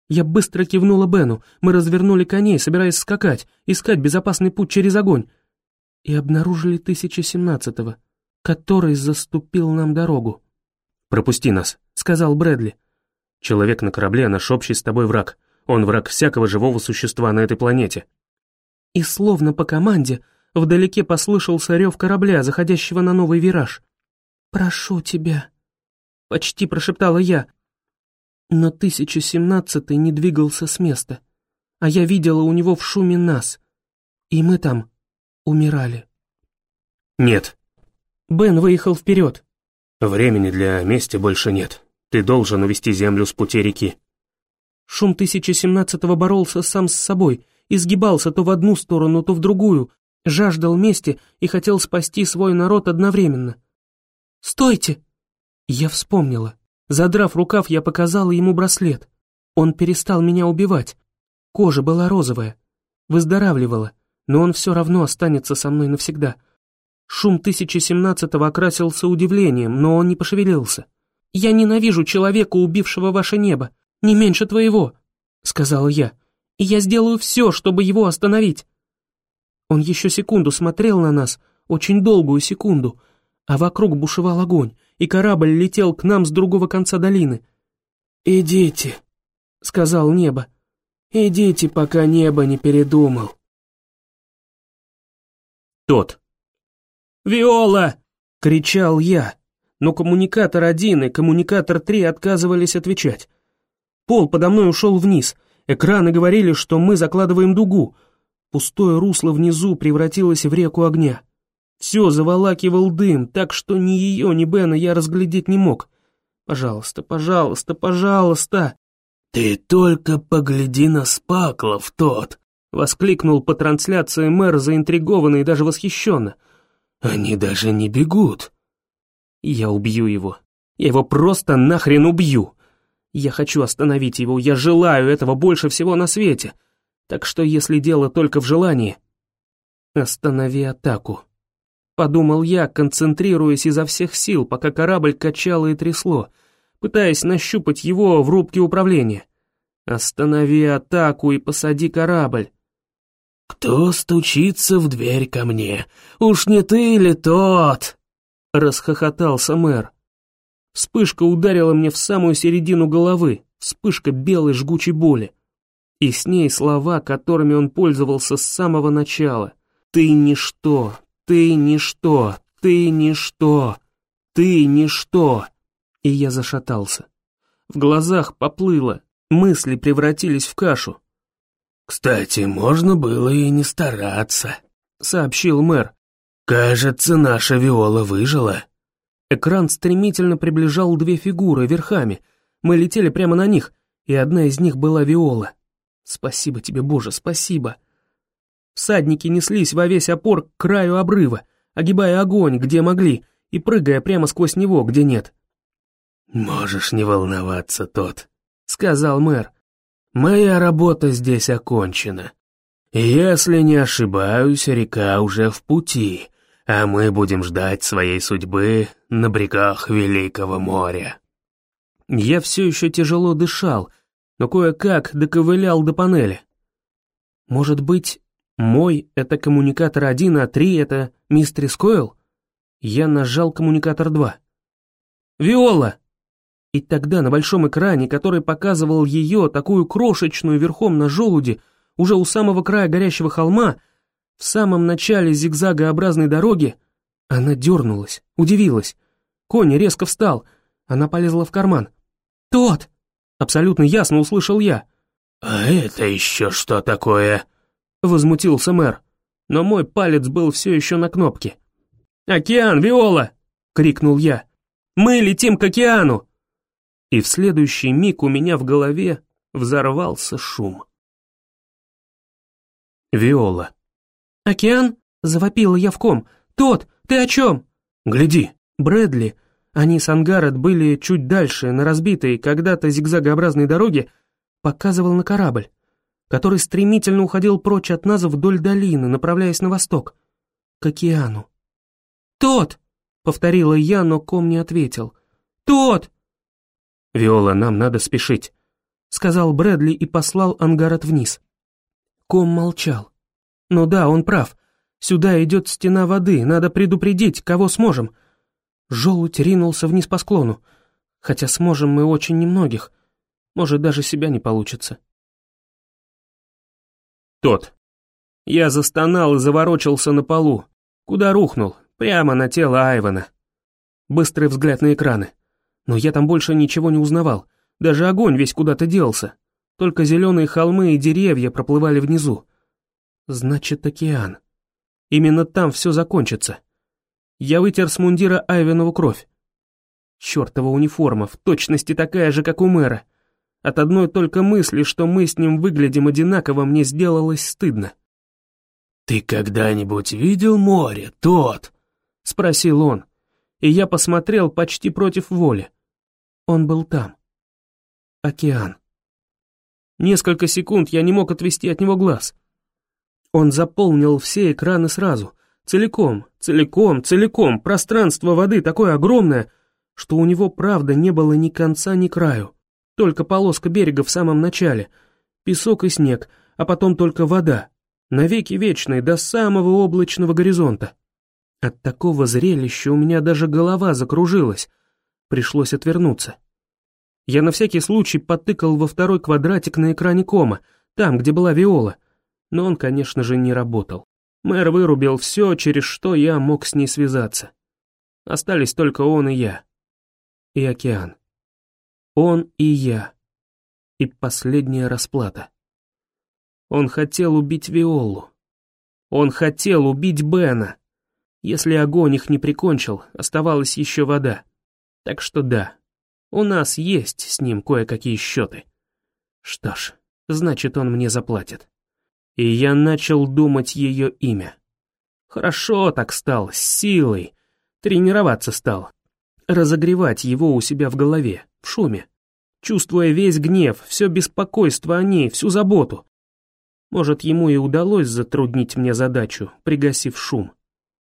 Я быстро кивнула Бену, мы развернули коней, собираясь скакать, искать безопасный путь через огонь. И обнаружили 1017-го, который заступил нам дорогу. «Пропусти нас», — сказал Брэдли. «Человек на корабле — наш общий с тобой враг. Он враг всякого живого существа на этой планете». И словно по команде вдалеке послышался рев корабля, заходящего на новый вираж. «Прошу тебя», — почти прошептала я, но 1017 не двигался с места, а я видела у него в шуме нас, и мы там умирали. «Нет». Бен выехал вперед. «Времени для мести больше нет. Ты должен увести землю с пути реки». Шум 1017-го боролся сам с собой, изгибался то в одну сторону, то в другую, жаждал мести и хотел спасти свой народ одновременно. «Стойте!» Я вспомнила. Задрав рукав, я показала ему браслет. Он перестал меня убивать. Кожа была розовая, выздоравливала, но он все равно останется со мной навсегда. Шум 1017-го окрасился удивлением, но он не пошевелился. «Я ненавижу человека, убившего ваше небо, не меньше твоего», — сказала я, «и я сделаю все, чтобы его остановить». Он еще секунду смотрел на нас, очень долгую секунду, а вокруг бушевал огонь, и корабль летел к нам с другого конца долины. «Идите», — сказал небо. «Идите, пока небо не передумал». Тот. «Виола!» — кричал я, но коммуникатор один и коммуникатор три отказывались отвечать. Пол подо мной ушел вниз, экраны говорили, что мы закладываем дугу. Пустое русло внизу превратилось в реку огня. Все заволакивал дым, так что ни ее, ни Бена я разглядеть не мог. Пожалуйста, пожалуйста, пожалуйста. «Ты только погляди на спаклов тот!» — воскликнул по трансляции мэр заинтригованно и даже восхищенно. «Они даже не бегут!» «Я убью его. Я его просто нахрен убью!» Я хочу остановить его, я желаю этого больше всего на свете. Так что если дело только в желании, останови атаку. Подумал я, концентрируясь изо всех сил, пока корабль качало и трясло, пытаясь нащупать его в рубке управления. «Останови атаку и посади корабль». «Кто стучится в дверь ко мне? Уж не ты ли тот?» — расхохотался мэр. Вспышка ударила мне в самую середину головы, вспышка белой жгучей боли. И с ней слова, которыми он пользовался с самого начала. «Ты ничто, ты ничто, ты ничто, ты ничто!» И я зашатался. В глазах поплыло, мысли превратились в кашу. «Кстати, можно было и не стараться», — сообщил мэр. «Кажется, наша Виола выжила». Экран стремительно приближал две фигуры верхами. Мы летели прямо на них, и одна из них была Виола. Спасибо тебе, Боже, спасибо. Всадники неслись во весь опор к краю обрыва, огибая огонь, где могли, и прыгая прямо сквозь него, где нет. «Можешь не волноваться, тот», — сказал мэр. «Моя работа здесь окончена. Если не ошибаюсь, река уже в пути, а мы будем ждать своей судьбы на брегах Великого моря». Я все еще тяжело дышал, но кое-как доковылял до панели. Может быть, мой — это коммуникатор один, а три — это мистер Койл? Я нажал коммуникатор два. «Виола!» И тогда на большом экране, который показывал ее, такую крошечную верхом на желуде, уже у самого края горящего холма, в самом начале зигзагообразной дороги, она дернулась, удивилась. Конь резко встал, она полезла в карман. «Тот!» Абсолютно ясно услышал я. «А это еще что такое?» Возмутился мэр, но мой палец был все еще на кнопке. «Океан, Виола!» — крикнул я. «Мы летим к океану!» И в следующий миг у меня в голове взорвался шум. Виола. «Океан?» — завопила я в ком. «Тот, ты о чем?» «Гляди!» Брэдли, они с Ангарет были чуть дальше, на разбитой, когда-то зигзагообразной дороге, показывал на корабль, который стремительно уходил прочь от нас вдоль долины, направляясь на восток, к океану. «Тот!» — повторила я, но ком не ответил. «Тот!» «Виола, нам надо спешить», — сказал Брэдли и послал Ангарет вниз. Ком молчал. «Ну да, он прав. Сюда идет стена воды, надо предупредить, кого сможем». Желудь ринулся вниз по склону. Хотя сможем мы очень немногих. Может, даже себя не получится. Тот. Я застонал и заворочился на полу. Куда рухнул? Прямо на тело Айвана. Быстрый взгляд на экраны. Но я там больше ничего не узнавал. Даже огонь весь куда-то делся. Только зеленые холмы и деревья проплывали внизу. Значит, океан. Именно там все закончится. Я вытер с мундира Айвенову кровь. Чёртова униформа, в точности такая же, как у мэра. От одной только мысли, что мы с ним выглядим одинаково, мне сделалось стыдно. «Ты когда-нибудь видел море, тот?» — спросил он, и я посмотрел почти против воли. Он был там. Океан. Несколько секунд я не мог отвести от него глаз. Он заполнил все экраны сразу, Целиком, целиком, целиком, пространство воды такое огромное, что у него правда не было ни конца, ни краю. Только полоска берега в самом начале, песок и снег, а потом только вода, навеки вечной, до самого облачного горизонта. От такого зрелища у меня даже голова закружилась, пришлось отвернуться. Я на всякий случай потыкал во второй квадратик на экране кома, там, где была Виола, но он, конечно же, не работал. Мэр вырубил все, через что я мог с ней связаться. Остались только он и я. И океан. Он и я. И последняя расплата. Он хотел убить Виолу. Он хотел убить Бена. Если огонь их не прикончил, оставалась еще вода. Так что да, у нас есть с ним кое-какие счеты. Что ж, значит, он мне заплатит и я начал думать ее имя. Хорошо так стал, с силой. Тренироваться стал. Разогревать его у себя в голове, в шуме. Чувствуя весь гнев, все беспокойство о ней, всю заботу. Может, ему и удалось затруднить мне задачу, пригасив шум.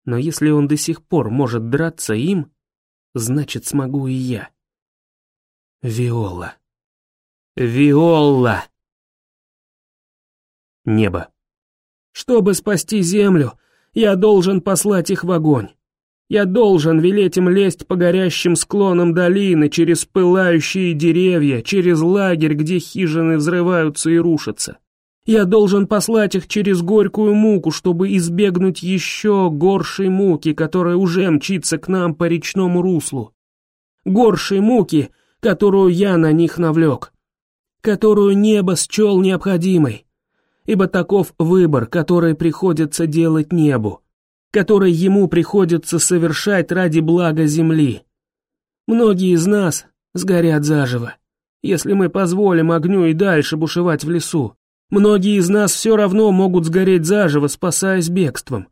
Но если он до сих пор может драться им, значит смогу и я. Виола. Виола! Небо. Чтобы спасти землю, я должен послать их в огонь. Я должен велеть им лезть по горящим склонам долины, через пылающие деревья, через лагерь, где хижины взрываются и рушатся. Я должен послать их через горькую муку, чтобы избегнуть еще горшей муки, которая уже мчится к нам по речному руслу. Горшей муки, которую я на них навлек, которую небо счел необходимой, ибо таков выбор, который приходится делать небу, который ему приходится совершать ради блага земли. Многие из нас сгорят заживо, если мы позволим огню и дальше бушевать в лесу. Многие из нас все равно могут сгореть заживо, спасаясь бегством.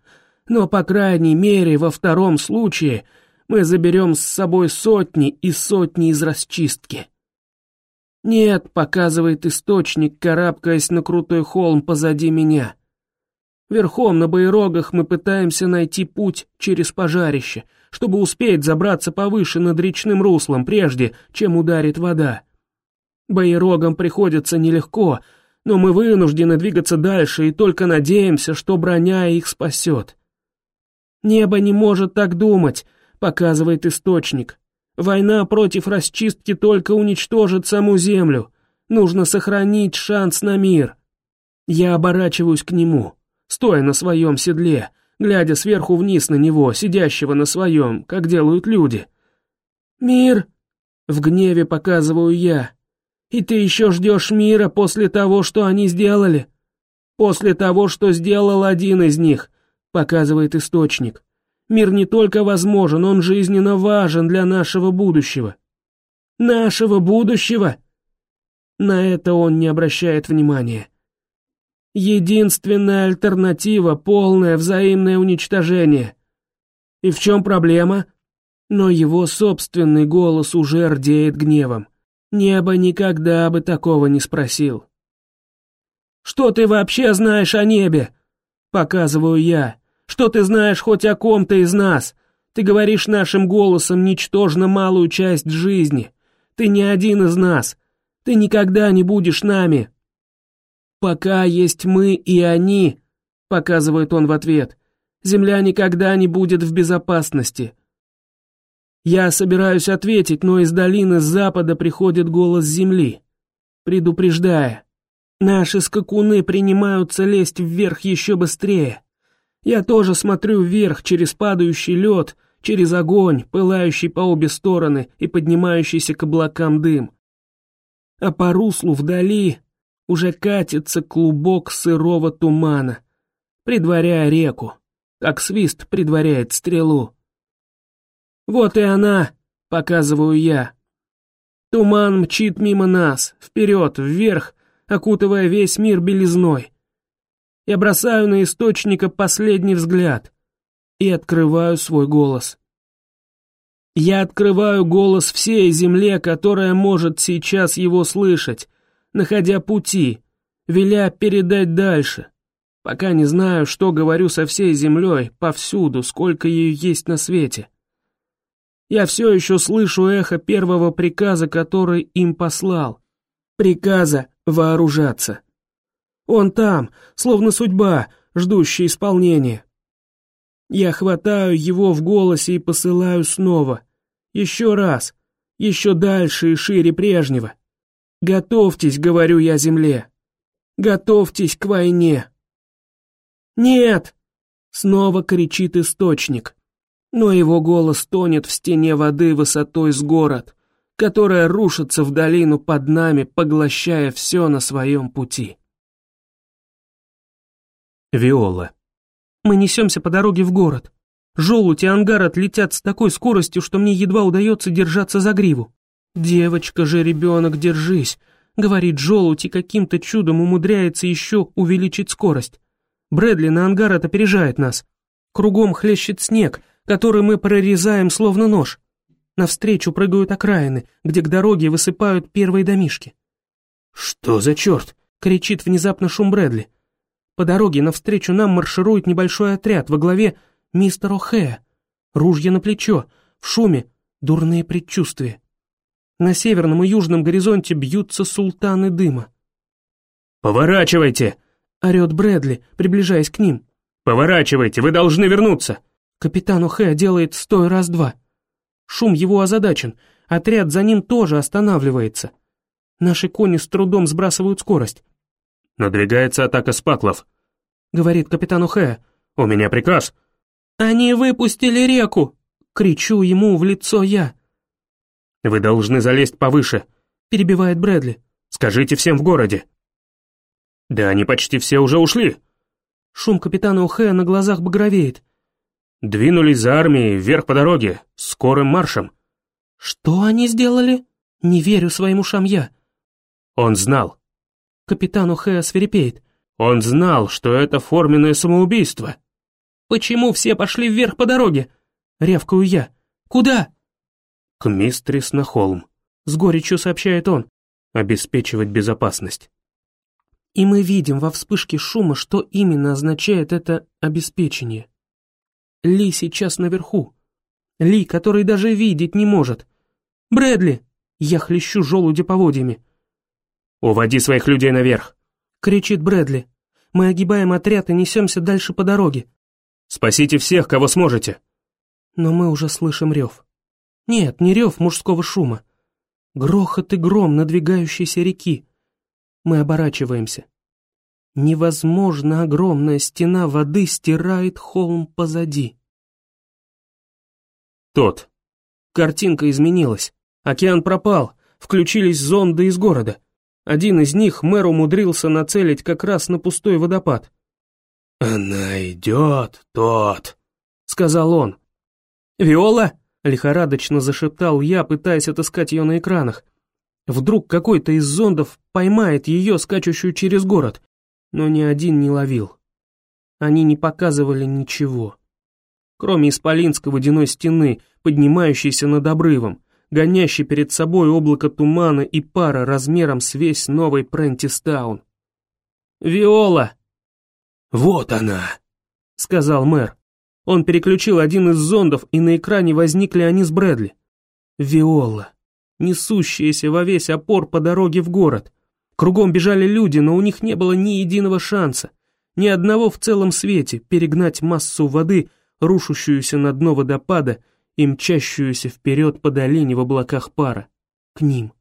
Но, по крайней мере, во втором случае мы заберем с собой сотни и сотни из расчистки. «Нет», — показывает источник, карабкаясь на крутой холм позади меня. Верхом на боерогах мы пытаемся найти путь через пожарище, чтобы успеть забраться повыше над речным руслом, прежде чем ударит вода. Боерогам приходится нелегко, но мы вынуждены двигаться дальше и только надеемся, что броня их спасет. «Небо не может так думать», — показывает источник. «Война против расчистки только уничтожит саму Землю. Нужно сохранить шанс на мир». Я оборачиваюсь к нему, стоя на своем седле, глядя сверху вниз на него, сидящего на своем, как делают люди. «Мир!» — в гневе показываю я, и ты еще ждешь мира после того, что они сделали? После того, что сделал один из них, показывает источник. Мир не только возможен, он жизненно важен для нашего будущего. Нашего будущего? На это он не обращает внимания. Единственная альтернатива — полное взаимное уничтожение. И в чем проблема? Но его собственный голос уже рдеет гневом. Небо никогда бы такого не спросил. «Что ты вообще знаешь о небе?» Показываю я. «Что ты знаешь хоть о ком-то из нас? Ты говоришь нашим голосом ничтожно малую часть жизни. Ты не один из нас. Ты никогда не будешь нами». «Пока есть мы и они», — показывает он в ответ, — «земля никогда не будет в безопасности. Я собираюсь ответить, но из долины с запада приходит голос земли, предупреждая. Наши скакуны принимаются лезть вверх еще быстрее. Я тоже смотрю вверх через падающий лед, через огонь, пылающий по обе стороны и поднимающийся к облакам дым. А по руслу вдали уже катится клубок сырого тумана, предваряя реку, как свист предваряет стрелу. «Вот и она!» — показываю я. Туман мчит мимо нас, вперед, вверх, окутывая весь мир белизной. Я бросаю на источника последний взгляд и открываю свой голос. Я открываю голос всей земле, которая может сейчас его слышать, находя пути, веля передать дальше. Пока не знаю, что говорю со всей землей, повсюду, сколько ее есть на свете. Я все еще слышу эхо первого приказа, который им послал. Приказа вооружаться. Он там, словно судьба, ждущая исполнения. Я хватаю его в голосе и посылаю снова. Еще раз, еще дальше и шире прежнего. Готовьтесь, говорю я земле. Готовьтесь к войне. Нет! Снова кричит источник но его голос тонет в стене воды высотой с город, которая рушится в долину под нами, поглощая все на своем пути. Виола. Мы несемся по дороге в город. Желудь и ангарот летят с такой скоростью, что мне едва удается держаться за гриву. «Девочка же, ребенок, держись», — говорит желудь и каким-то чудом умудряется еще увеличить скорость. Брэдли на ангарот опережает нас. Кругом хлещет снег — который мы прорезаем словно нож. Навстречу прыгают окраины, где к дороге высыпают первые домишки. «Что за черт?» — кричит внезапно шум Брэдли. По дороге навстречу нам марширует небольшой отряд во главе Мистер О'Хэ. Ружье на плечо. В шуме. Дурные предчувствия. На северном и южном горизонте бьются султаны дыма. «Поворачивайте!» — орет Брэдли, приближаясь к ним. «Поворачивайте, вы должны вернуться!» Капитан О'Хэ делает стой раз-два. Шум его озадачен, отряд за ним тоже останавливается. Наши кони с трудом сбрасывают скорость. «Надвигается атака спаклов», — говорит капитан О'Хэ. «У меня приказ». «Они выпустили реку!» — кричу ему в лицо я. «Вы должны залезть повыше», — перебивает Брэдли. «Скажите всем в городе». «Да они почти все уже ушли». Шум капитана О'Хэ на глазах багровеет. «Двинулись за армией вверх по дороге, скорым маршем». «Что они сделали?» Не верю своим ушам я. Он знал. Капитан О'Хэ свирепеет. Он знал, что это форменное самоубийство. «Почему все пошли вверх по дороге?» Рявкаю я. «Куда?» «К мистрис на холм», — с горечью сообщает он. «Обеспечивать безопасность». И мы видим во вспышке шума, что именно означает это обеспечение. Ли сейчас наверху. Ли, который даже видеть не может. «Брэдли!» Я хлещу желудя поводьями. «Уводи своих людей наверх!» — кричит Брэдли. Мы огибаем отряд и несемся дальше по дороге. «Спасите всех, кого сможете!» Но мы уже слышим рев. Нет, не рев мужского шума. Грохот и гром надвигающейся реки. Мы оборачиваемся. Невозможно огромная стена воды стирает холм позади. Тот. Картинка изменилась. Океан пропал, включились зонды из города. Один из них мэр умудрился нацелить как раз на пустой водопад. «Она идет, тот», — сказал он. «Виола?» — лихорадочно зашептал я, пытаясь отыскать ее на экранах. Вдруг какой-то из зондов поймает ее, скачущую через город, но ни один не ловил. Они не показывали ничего, кроме исполинской водяной стены, поднимающейся над обрывом, гонящий перед собой облако тумана и пара размером с весь новый Прентистаун. «Виола!» «Вот она!» — сказал мэр. Он переключил один из зондов, и на экране возникли они с Брэдли. Виола, несущаяся во весь опор по дороге в город. Кругом бежали люди, но у них не было ни единого шанса, ни одного в целом свете перегнать массу воды, рушащуюся на дно водопада, и мчащуюся вперед по долине в облаках пара. К ним.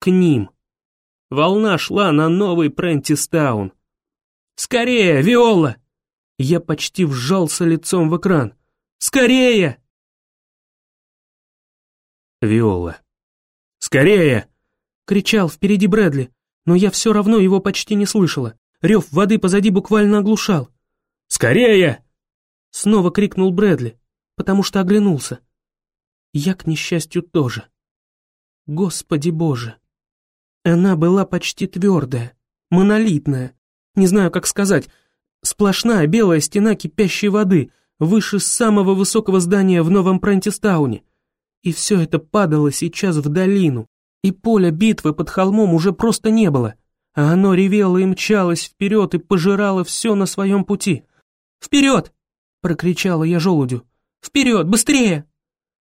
К ним. Волна шла на новый Прентистаун. «Скорее, Виола!» Я почти вжался лицом в экран. «Скорее!» Виола. «Скорее!» — кричал впереди Брэдли, но я все равно его почти не слышала. Рев воды позади буквально оглушал. «Скорее!» — снова крикнул Брэдли потому что оглянулся. Я, к несчастью, тоже. Господи боже. Она была почти твердая, монолитная, не знаю, как сказать, сплошная белая стена кипящей воды, выше самого высокого здания в Новом Прентистауне. И все это падало сейчас в долину, и поля битвы под холмом уже просто не было, а оно ревело и мчалось вперед и пожирало все на своем пути. «Вперед!» — прокричала я желудю. Вперед, быстрее!»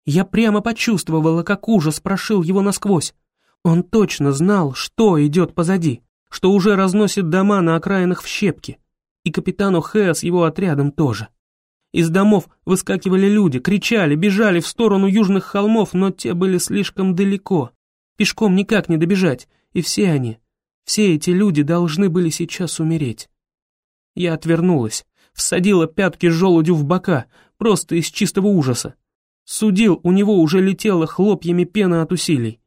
Я прямо почувствовала, как ужас прошил его насквозь. Он точно знал, что идет позади, что уже разносит дома на окраинах в щепки. И капитану Хэ с его отрядом тоже. Из домов выскакивали люди, кричали, бежали в сторону южных холмов, но те были слишком далеко. Пешком никак не добежать, и все они, все эти люди должны были сейчас умереть. Я отвернулась, всадила пятки желудю в бока, просто из чистого ужаса. Судил, у него уже летело хлопьями пена от усилий.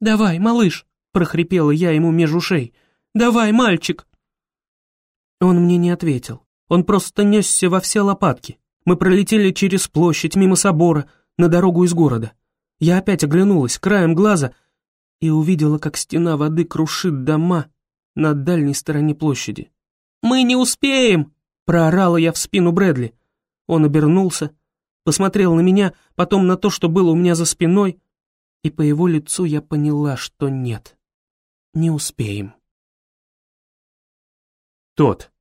«Давай, малыш!» — прохрипела я ему меж ушей. «Давай, мальчик!» Он мне не ответил. Он просто несся во все лопатки. Мы пролетели через площадь, мимо собора, на дорогу из города. Я опять оглянулась, краем глаза, и увидела, как стена воды крушит дома на дальней стороне площади. «Мы не успеем!» — проорала я в спину Брэдли. Он обернулся, посмотрел на меня, потом на то, что было у меня за спиной, и по его лицу я поняла, что нет, не успеем. Тот.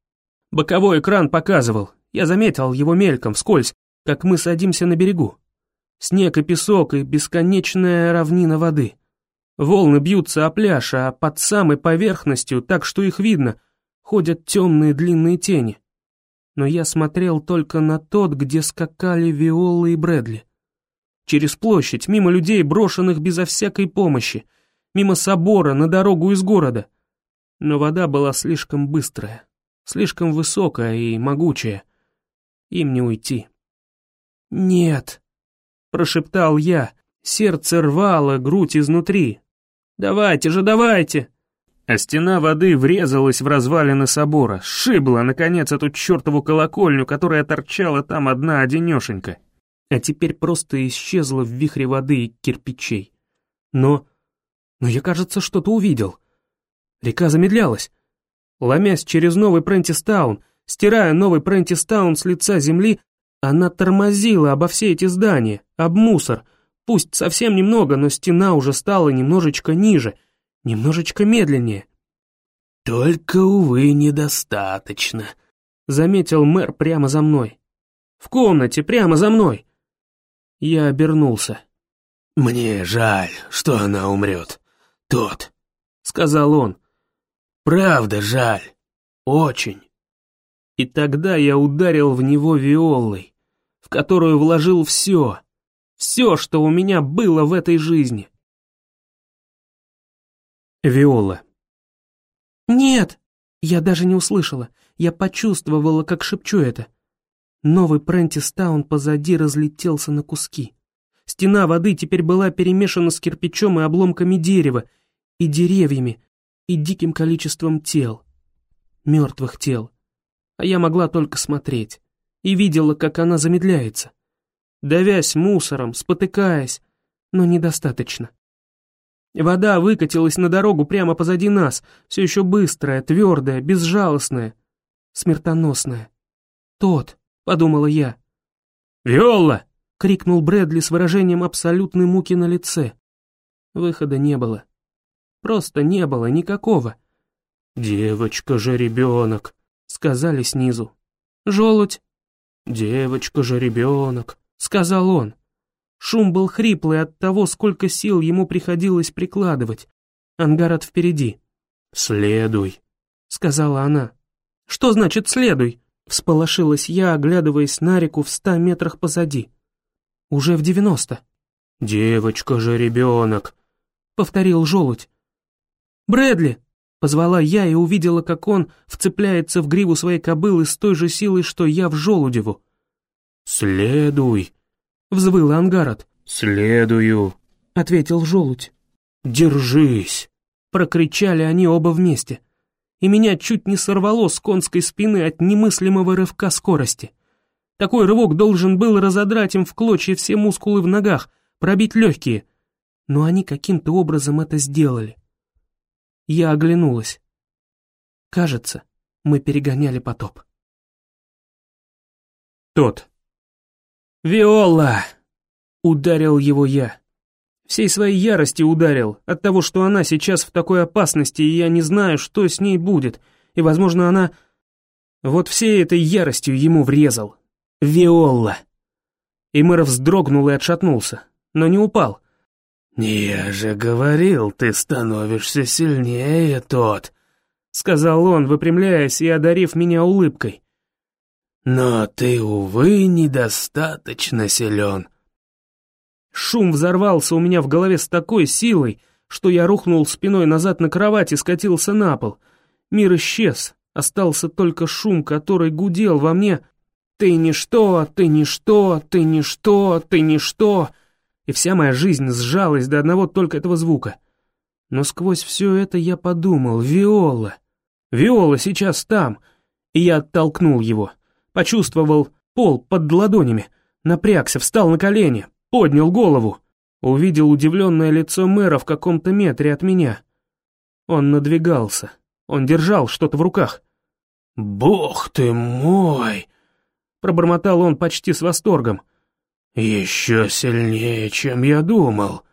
Боковой экран показывал, Я заметил его мельком, вскользь, как мы садимся на берегу. Снег и песок, и бесконечная равнина воды. Волны бьются о пляж, а под самой поверхностью, так что их видно, ходят темные длинные тени. Но я смотрел только на тот, где скакали Виола и Брэдли. Через площадь, мимо людей, брошенных безо всякой помощи, мимо собора, на дорогу из города. Но вода была слишком быстрая, слишком высокая и могучая. Им не уйти. «Нет», — прошептал я, сердце рвало грудь изнутри. «Давайте же, давайте!» А стена воды врезалась в развалины собора, сшибла, наконец, эту чертову колокольню, которая торчала там одна-одинешенька, а теперь просто исчезла в вихре воды и кирпичей. Но... но я, кажется, что-то увидел. Река замедлялась. Ломясь через новый Прентистаун, стирая новый Прентистаун с лица земли, она тормозила обо все эти здания, об мусор, пусть совсем немного, но стена уже стала немножечко ниже, немножечко медленнее. «Только, увы, недостаточно», — заметил мэр прямо за мной. «В комнате, прямо за мной». Я обернулся. «Мне жаль, что она умрет. Тот», — сказал он. Правда жаль. Очень. И тогда я ударил в него виолой, в которую вложил все, все, что у меня было в этой жизни. Виола. «Нет!» Я даже не услышала. Я почувствовала, как шепчу это. Новый Прентистаун позади разлетелся на куски. Стена воды теперь была перемешана с кирпичом и обломками дерева, и деревьями, и диким количеством тел, мертвых тел. А я могла только смотреть и видела, как она замедляется, давясь мусором, спотыкаясь, но недостаточно. Вода выкатилась на дорогу прямо позади нас, все еще быстрая, твердая, безжалостная, смертоносная. «Тот», — подумала я. «Виола!» — крикнул Брэдли с выражением абсолютной муки на лице. Выхода не было. Просто не было никакого. «Девочка же ребенок», — сказали снизу. «Желудь». «Девочка же ребенок», — сказал он. Шум был хриплый от того, сколько сил ему приходилось прикладывать. Ангарат впереди. «Следуй», — сказала она. «Что значит «следуй»?» — всполошилась я, оглядываясь на реку в ста метрах позади. «Уже в девяносто». «Девочка же ребенок», — повторил желудь. «Брэдли!» — позвала я и увидела, как он вцепляется в гриву своей кобылы с той же силой, что я в желудеву. «Следуй!» — взвыл Ангарот. «Следую!» — ответил желудь. «Держись!» — прокричали они оба вместе. И меня чуть не сорвало с конской спины от немыслимого рывка скорости. Такой рывок должен был разодрать им в клочья все мускулы в ногах, пробить легкие. Но они каким-то образом это сделали. Я оглянулась. Кажется, мы перегоняли потоп. Тот. «Виола!» — ударил его я. Всей своей ярости ударил, от того, что она сейчас в такой опасности, и я не знаю, что с ней будет, и, возможно, она... Вот всей этой яростью ему врезал. «Виола!» И мэр вздрогнул и отшатнулся, но не упал. «Я же говорил, ты становишься сильнее, тот», — сказал он, выпрямляясь и одарив меня улыбкой. «Но ты, увы, недостаточно силен». Шум взорвался у меня в голове с такой силой, что я рухнул спиной назад на кровать и скатился на пол. Мир исчез, остался только шум, который гудел во мне. «Ты ничто, ты ничто, ты ничто, ты ничто!» И вся моя жизнь сжалась до одного только этого звука. Но сквозь все это я подумал, Виола. Виола сейчас там. И я оттолкнул его. Почувствовал пол под ладонями. Напрягся, встал на колени, поднял голову. Увидел удивленное лицо мэра в каком-то метре от меня. Он надвигался. Он держал что-то в руках. «Бог ты мой!» Пробормотал он почти с восторгом. «Еще сильнее, чем я думал».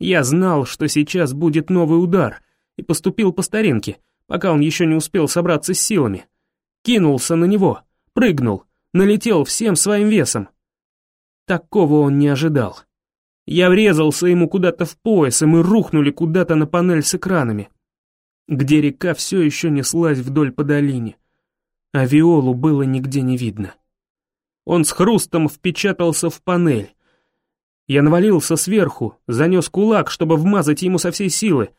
Я знал, что сейчас будет новый удар, и поступил по старинке, пока он еще не успел собраться с силами. Кинулся на него, Прыгнул, налетел всем своим весом. Такого он не ожидал. Я врезался ему куда-то в пояс, и мы рухнули куда-то на панель с экранами, где река все еще неслась вдоль по долине, а Виолу было нигде не видно. Он с хрустом впечатался в панель. Я навалился сверху, занес кулак, чтобы вмазать ему со всей силы,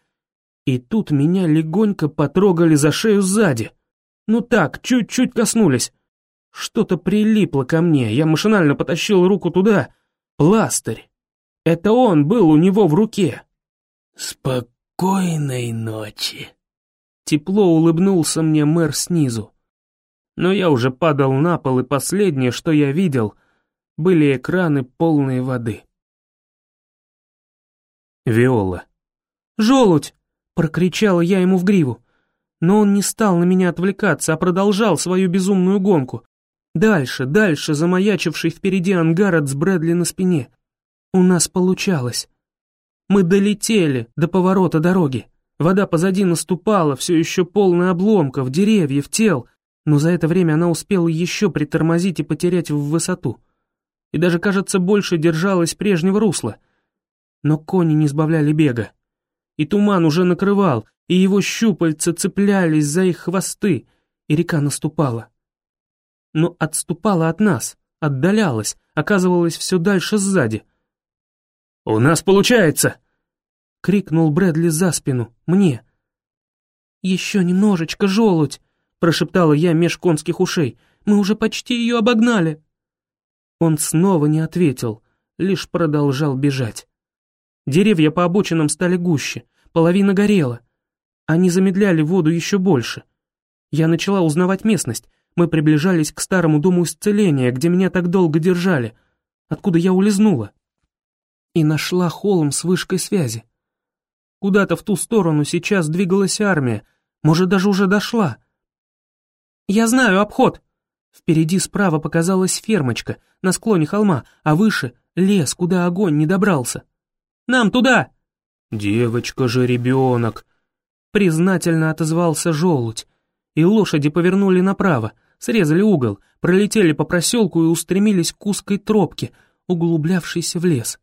и тут меня легонько потрогали за шею сзади. Ну так, чуть-чуть коснулись. Что-то прилипло ко мне, я машинально потащил руку туда. Пластырь. Это он был у него в руке. «Спокойной ночи!» Тепло улыбнулся мне мэр снизу. Но я уже падал на пол, и последнее, что я видел, были экраны полные воды. Виола. «Желудь!» — прокричала я ему в гриву. Но он не стал на меня отвлекаться, а продолжал свою безумную гонку. Дальше, дальше, замаячивший впереди ангарот с Брэдли на спине. У нас получалось. Мы долетели до поворота дороги. Вода позади наступала, все еще полная обломков, деревьев, тел, но за это время она успела еще притормозить и потерять в высоту. И даже, кажется, больше держалась прежнего русла. Но кони не сбавляли бега. И туман уже накрывал, и его щупальца цеплялись за их хвосты, и река наступала. Но отступала от нас, отдалялась, оказывалась все дальше сзади — «У нас получается!» — крикнул Брэдли за спину, мне. «Еще немножечко, желудь!» — прошептала я меж конских ушей. «Мы уже почти ее обогнали!» Он снова не ответил, лишь продолжал бежать. Деревья по обочинам стали гуще, половина горела. Они замедляли воду еще больше. Я начала узнавать местность. Мы приближались к старому дому исцеления, где меня так долго держали, откуда я улизнула и нашла холм с вышкой связи. Куда-то в ту сторону сейчас двигалась армия, может, даже уже дошла. «Я знаю обход!» Впереди справа показалась фермочка на склоне холма, а выше — лес, куда огонь не добрался. «Нам туда!» «Девочка же ребенок!» Признательно отозвался желудь, и лошади повернули направо, срезали угол, пролетели по проселку и устремились к узкой тропке, углублявшейся в лес.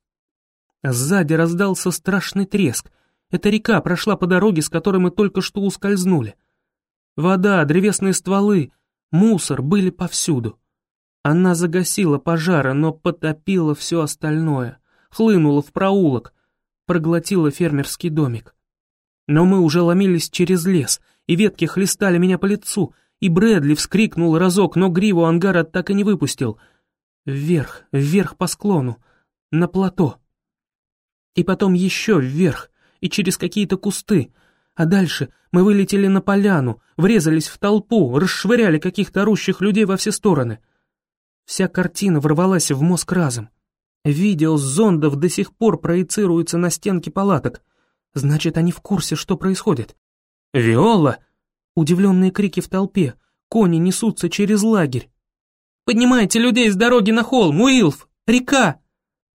Сзади раздался страшный треск. Эта река прошла по дороге, с которой мы только что ускользнули. Вода, древесные стволы, мусор были повсюду. Она загасила пожары, но потопила все остальное, хлынула в проулок, проглотила фермерский домик. Но мы уже ломились через лес, и ветки хлестали меня по лицу, и Брэдли вскрикнул разок, но гриву ангара так и не выпустил. Вверх, вверх по склону, на плато. И потом еще вверх, и через какие-то кусты. А дальше мы вылетели на поляну, врезались в толпу, расшвыряли каких-то орущих людей во все стороны. Вся картина ворвалась в мозг разом. Видео с зондов до сих пор проецируется на стенки палаток. Значит, они в курсе, что происходит. «Виола!» Удивленные крики в толпе. Кони несутся через лагерь. «Поднимайте людей с дороги на холм, Уилф! Река!»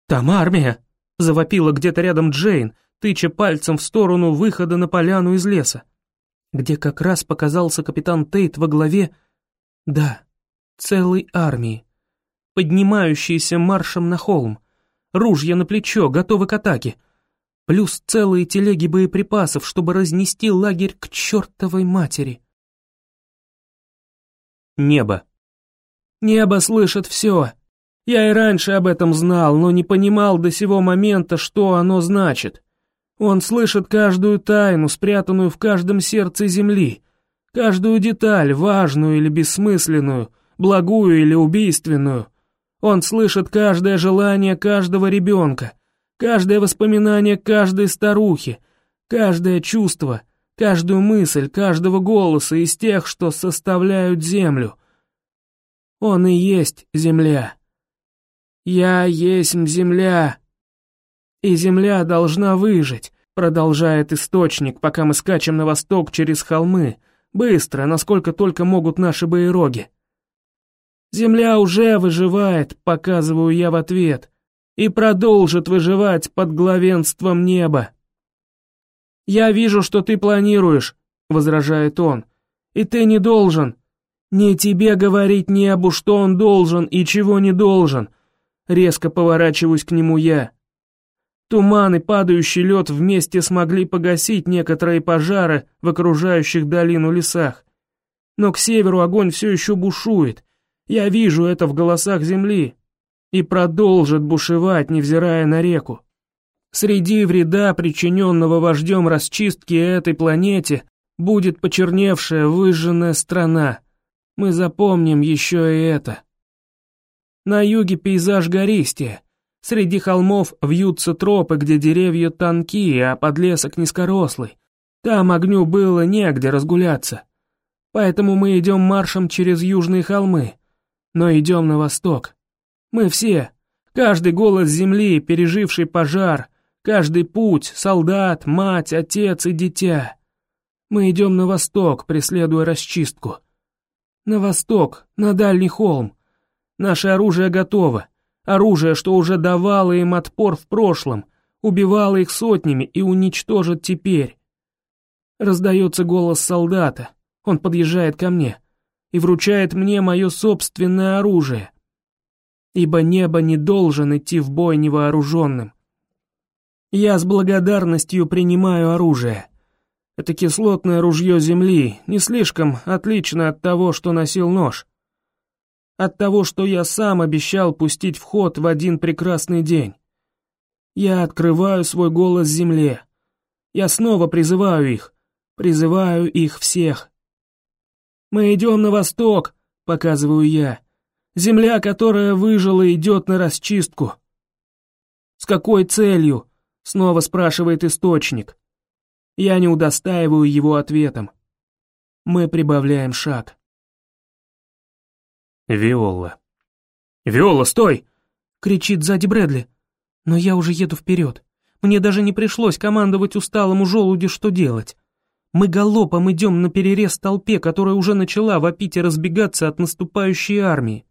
«Там армия!» Завопила где-то рядом Джейн, тыча пальцем в сторону выхода на поляну из леса, где как раз показался капитан Тейт во главе, да, целой армии, поднимающейся маршем на холм, ружья на плечо, готовы к атаке, плюс целые телеги боеприпасов, чтобы разнести лагерь к чертовой матери. Небо. Небо слышит все, я и раньше об этом знал, но не понимал до сего момента, что оно значит. Он слышит каждую тайну, спрятанную в каждом сердце земли, каждую деталь, важную или бессмысленную, благую или убийственную. Он слышит каждое желание каждого ребенка, каждое воспоминание каждой старухи, каждое чувство, каждую мысль каждого голоса из тех, что составляют землю. Он и есть земля. «Я есть земля, и земля должна выжить», продолжает источник, пока мы скачем на восток через холмы, быстро, насколько только могут наши боероги. «Земля уже выживает», показываю я в ответ, и продолжит выживать под главенством неба. «Я вижу, что ты планируешь», — возражает он, — «и ты не должен». «Не тебе говорить небу, что он должен и чего не должен!» Резко поворачиваюсь к нему я. Туман и падающий лед вместе смогли погасить некоторые пожары в окружающих долину лесах. Но к северу огонь все еще бушует. Я вижу это в голосах земли. И продолжит бушевать, невзирая на реку. Среди вреда, причиненного вождем расчистки этой планете, будет почерневшая, выжженная страна. Мы запомним еще и это. На юге пейзаж гористее. Среди холмов вьются тропы, где деревья тонкие, а подлесок низкорослый. Там огню было негде разгуляться. Поэтому мы идем маршем через южные холмы, но идем на восток. Мы все, каждый голос земли, переживший пожар, каждый путь, солдат, мать, отец и дитя. Мы идем на восток, преследуя расчистку. На восток, на дальний холм. Наше оружие готово. Оружие, что уже давало им отпор в прошлом, убивало их сотнями и уничтожит теперь. Раздается голос солдата. Он подъезжает ко мне и вручает мне мое собственное оружие. Ибо небо не должен идти в бой невооруженным. Я с благодарностью принимаю оружие. Это кислотное ружье земли, не слишком отлично от того, что носил нож. От того, что я сам обещал пустить в ход в один прекрасный день. Я открываю свой голос земле. Я снова призываю их, призываю их всех. «Мы идем на восток», — показываю я. «Земля, которая выжила, идет на расчистку». «С какой целью?» — снова спрашивает источник. Я не удостаиваю его ответом. Мы прибавляем шаг. Виола. «Виола, стой!» — кричит сзади Брэдли. Но я уже еду вперед. Мне даже не пришлось командовать усталому желуди, что делать. Мы галопом идем на перерез толпе, которая уже начала вопить и разбегаться от наступающей армии.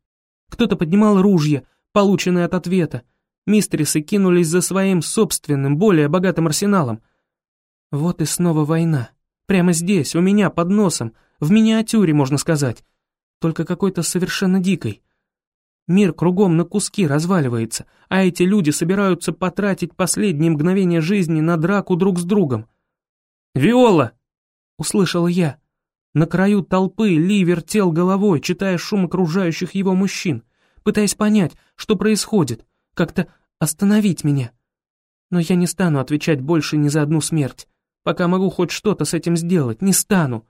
Кто-то поднимал ружья, полученные от ответа. Мистрисы кинулись за своим собственным, более богатым арсеналом. Вот и снова война. Прямо здесь, у меня, под носом, в миниатюре, можно сказать. Только какой-то совершенно дикой. Мир кругом на куски разваливается, а эти люди собираются потратить последние мгновения жизни на драку друг с другом. «Виола!» услышала я. На краю толпы Ли вертел головой, читая шум окружающих его мужчин, пытаясь понять, что происходит, как-то остановить меня. Но я не стану отвечать больше ни за одну смерть, пока могу хоть что-то с этим сделать, не стану.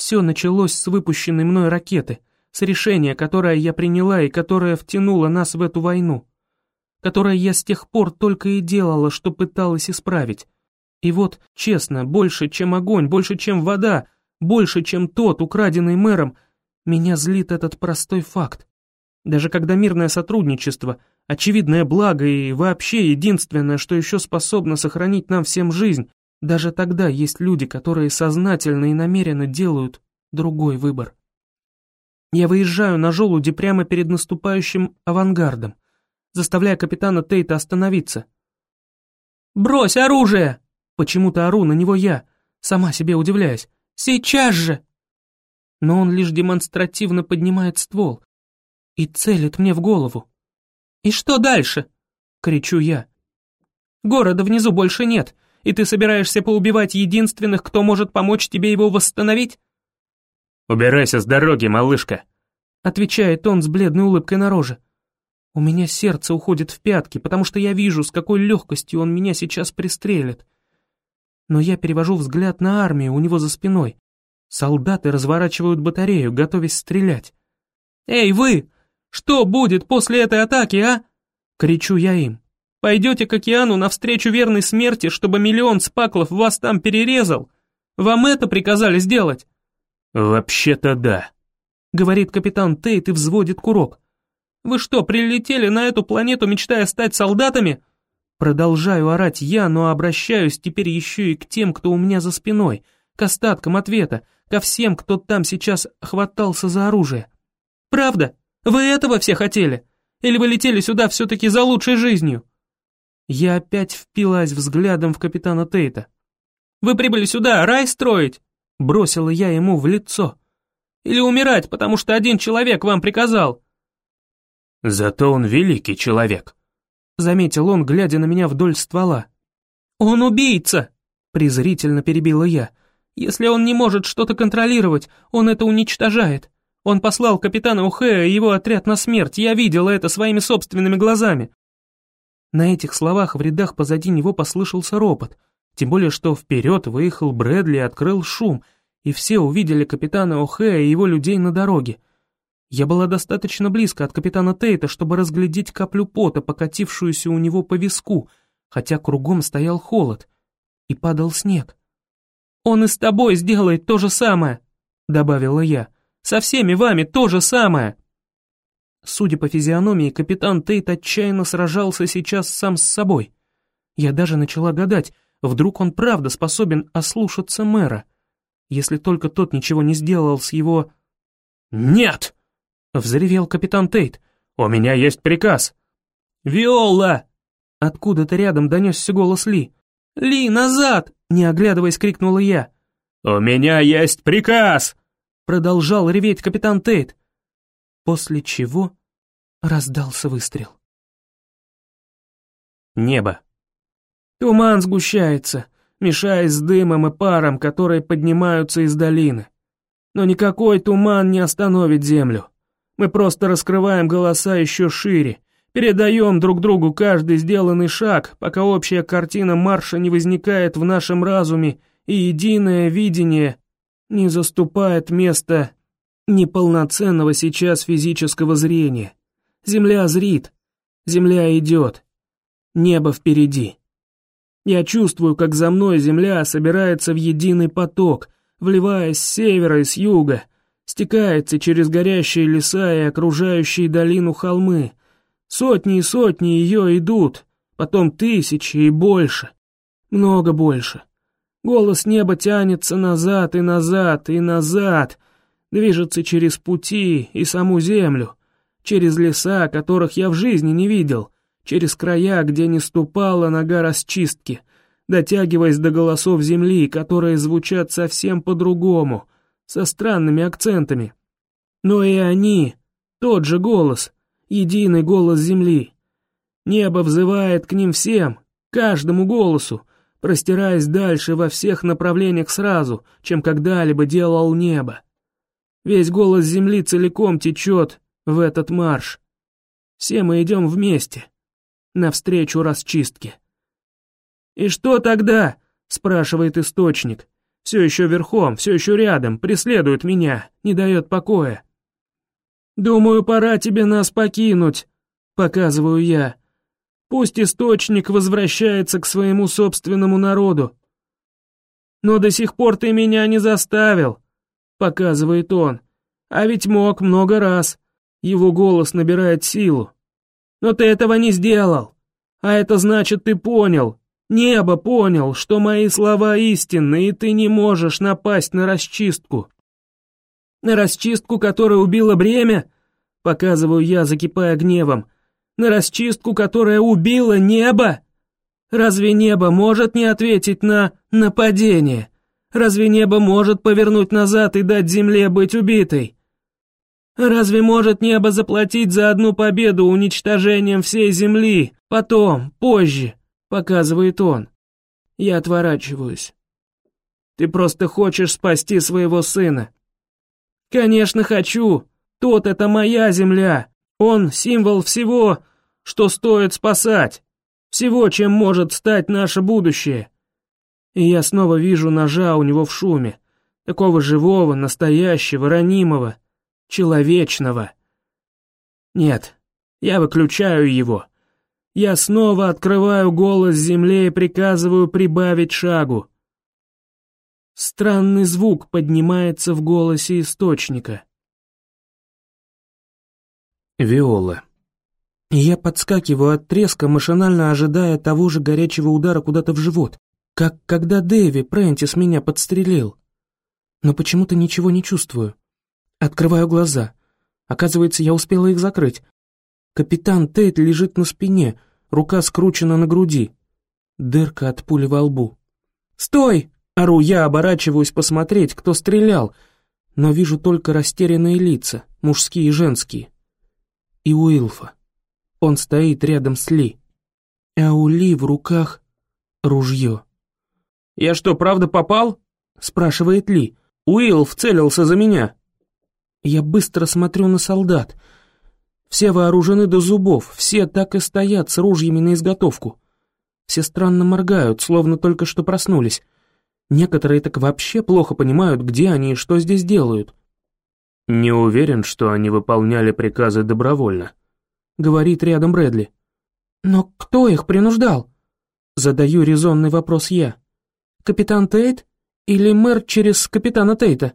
Все началось с выпущенной мной ракеты, с решения, которое я приняла и которое втянуло нас в эту войну, которое я с тех пор только и делала, что пыталась исправить. И вот, честно, больше, чем огонь, больше, чем вода, больше, чем тот, украденный мэром, меня злит этот простой факт. Даже когда мирное сотрудничество, очевидное благо и вообще единственное, что еще способно сохранить нам всем жизнь, даже тогда есть люди, которые сознательно и намеренно делают другой выбор. Я выезжаю на желуди прямо перед наступающим авангардом, заставляя капитана Тейта остановиться. «Брось оружие!» Почему-то ору на него я, сама себе удивляюсь. «Сейчас же!» Но он лишь демонстративно поднимает ствол и целит мне в голову. «И что дальше?» — кричу я. «Города внизу больше нет, и ты собираешься поубивать единственных, кто может помочь тебе его восстановить?» «Убирайся с дороги, малышка», — отвечает он с бледной улыбкой на роже. У меня сердце уходит в пятки, потому что я вижу, с какой легкостью он меня сейчас пристрелит но я перевожу взгляд на армию у него за спиной. Солдаты разворачивают батарею, готовясь стрелять. «Эй, вы! Что будет после этой атаки, а?» Кричу я им. «Пойдете к океану навстречу верной смерти, чтобы миллион спаклов вас там перерезал? Вам это приказали сделать?» «Вообще-то да», — говорит капитан Тейт и взводит курок. «Вы что, прилетели на эту планету, мечтая стать солдатами?» Продолжаю орать я, но обращаюсь теперь еще и к тем, кто у меня за спиной, к остаткам ответа, ко всем, кто там сейчас хватался за оружие. «Правда? Вы этого все хотели? Или вы летели сюда все-таки за лучшей жизнью?» Я опять впилась взглядом в капитана Тейта. «Вы прибыли сюда рай строить?» Бросила я ему в лицо. Или умирать, потому что один человек вам приказал?» «Зато он великий человек», — заметил он, глядя на меня вдоль ствола. «Он убийца!» — презрительно перебила я. «Если он не может что-то контролировать, он это уничтожает. Он послал капитана Ухея и его отряд на смерть, я видела это своими собственными глазами». На этих словах в рядах позади него послышался ропот, тем более что вперед выехал Брэдли и открыл шум, и все увидели капитана О'Хэя и его людей на дороге. Я была достаточно близко от капитана Тейта, чтобы разглядеть каплю пота, покатившуюся у него по виску, хотя кругом стоял холод, и падал снег. «Он и с тобой сделает то же самое», — добавила я. «Со всеми вами то же самое». Судя по физиономии, капитан Тейт отчаянно сражался сейчас сам с собой. Я даже начала гадать, вдруг он правда способен ослушаться мэра, если только тот ничего не сделал с его... «Нет!» — взревел капитан Тейт. «У меня есть приказ!» «Виола!» Откуда-то рядом донесся голос Ли. «Ли, назад!» — не оглядываясь, крикнула я. «У меня есть приказ!» Продолжал реветь капитан Тейт. После чего раздался выстрел. Небо. Туман сгущается мешаясь с дымом и паром, которые поднимаются из долины. Но никакой туман не остановит землю. Мы просто раскрываем голоса еще шире, передаем друг другу каждый сделанный шаг, пока общая картина марша не возникает в нашем разуме и единое видение не заступает место неполноценного сейчас физического зрения. Земля зрит, земля идет, небо впереди. Я чувствую, как за мной земля собирается в единый поток, вливаясь с севера и с юга, стекается через горящие леса и окружающие долину холмы. Сотни и сотни ее идут, потом тысячи и больше, много больше. Голос неба тянется назад и назад и назад, движется через пути и саму землю, через леса, которых я в жизни не видел — через края, где не ступала нога расчистки, дотягиваясь до голосов земли, которые звучат совсем по-другому, со странными акцентами. Но и они, тот же голос, единый голос земли. Небо взывает к ним всем, каждому голосу, простираясь дальше во всех направлениях сразу, чем когда-либо делал небо. Весь голос земли целиком течет в этот марш. Все мы идем вместе навстречу расчистке. «И что тогда?» — спрашивает источник. «Все еще верхом, все еще рядом, преследует меня, не дает покоя». «Думаю, пора тебе нас покинуть», — показываю я. «Пусть источник возвращается к своему собственному народу». «Но до сих пор ты меня не заставил», — показывает он. «А ведь мог много раз». Его голос набирает силу. Но ты этого не сделал. А это значит, ты понял. Небо понял, что мои слова истинны, и ты не можешь напасть на расчистку. На расчистку, которая убила бремя? Показываю я, закипая гневом. На расчистку, которая убила небо? Разве небо может не ответить на нападение? Разве небо может повернуть назад и дать земле быть убитой? Разве может небо заплатить за одну победу уничтожением всей земли? Потом, позже, показывает он. Я отворачиваюсь. Ты просто хочешь спасти своего сына. Конечно, хочу. Тот это моя земля. Он символ всего, что стоит спасать. Всего, чем может стать наше будущее. И я снова вижу ножа у него в шуме. Такого живого, настоящего, ранимого человечного. Нет, я выключаю его. Я снова открываю голос земле и приказываю прибавить шагу. Странный звук поднимается в голосе источника. Виола. Я подскакиваю от треска, машинально ожидая того же горячего удара куда-то в живот, как когда Дэви Прентис меня подстрелил. Но почему-то ничего не чувствую. Открываю глаза. Оказывается, я успела их закрыть. Капитан Тейт лежит на спине, рука скручена на груди. Дырка от пули во лбу. «Стой!» — ору я, оборачиваюсь посмотреть, кто стрелял. но вижу только растерянные лица, мужские и женские. И Уилфа. Он стоит рядом с Ли. А у Ли в руках ружье. «Я что, правда попал?» — спрашивает Ли. «Уилф целился за меня». Я быстро смотрю на солдат. Все вооружены до зубов, все так и стоят с ружьями на изготовку. Все странно моргают, словно только что проснулись. Некоторые так вообще плохо понимают, где они и что здесь делают. «Не уверен, что они выполняли приказы добровольно», — говорит рядом Брэдли. «Но кто их принуждал?» Задаю резонный вопрос я. «Капитан Тейт или мэр через капитана Тейта?»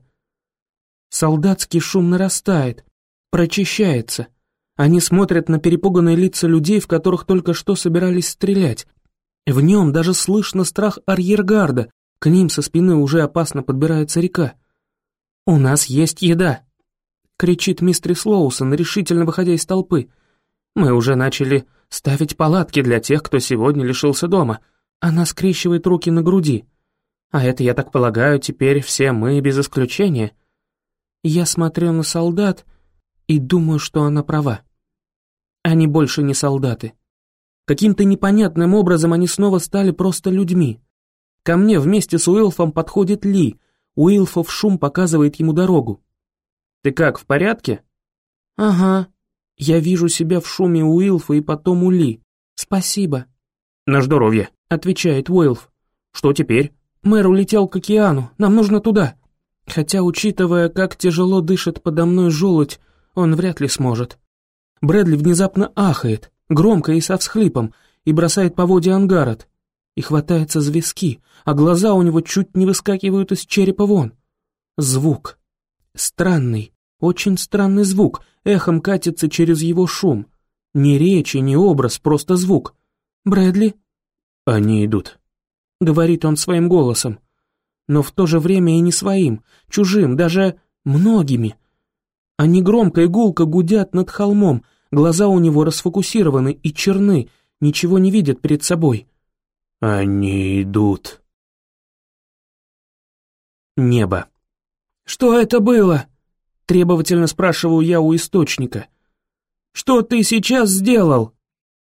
Солдатский шум нарастает, прочищается. Они смотрят на перепуганные лица людей, в которых только что собирались стрелять. В нем даже слышно страх арьергарда, к ним со спины уже опасно подбирается река. «У нас есть еда!» — кричит мистер Слоусон, решительно выходя из толпы. «Мы уже начали ставить палатки для тех, кто сегодня лишился дома». Она скрещивает руки на груди. «А это, я так полагаю, теперь все мы без исключения». Я смотрю на солдат и думаю, что она права. Они больше не солдаты. Каким-то непонятным образом они снова стали просто людьми. Ко мне вместе с Уилфом подходит Ли. Уилфов шум показывает ему дорогу. «Ты как, в порядке?» «Ага. Я вижу себя в шуме Уилфа и потом у Ли. Спасибо». «На здоровье», — отвечает Уилф. «Что теперь?» «Мэр улетел к океану. Нам нужно туда». Хотя, учитывая, как тяжело дышит подо мной желудь, он вряд ли сможет. Брэдли внезапно ахает, громко и со всхлипом, и бросает поводья ангарот, и хватается за виски, а глаза у него чуть не выскакивают из черепа вон. Звук. Странный, очень странный звук, эхом катится через его шум. Ни речи, ни образ, просто звук. «Брэдли?» «Они идут», — говорит он своим голосом. Но в то же время и не своим, чужим, даже многими. Они громко и гулко гудят над холмом, Глаза у него расфокусированы и черны, ничего не видят перед собой. «Они идут». Небо. «Что это было?» — требовательно спрашиваю я у источника. «Что ты сейчас сделал?»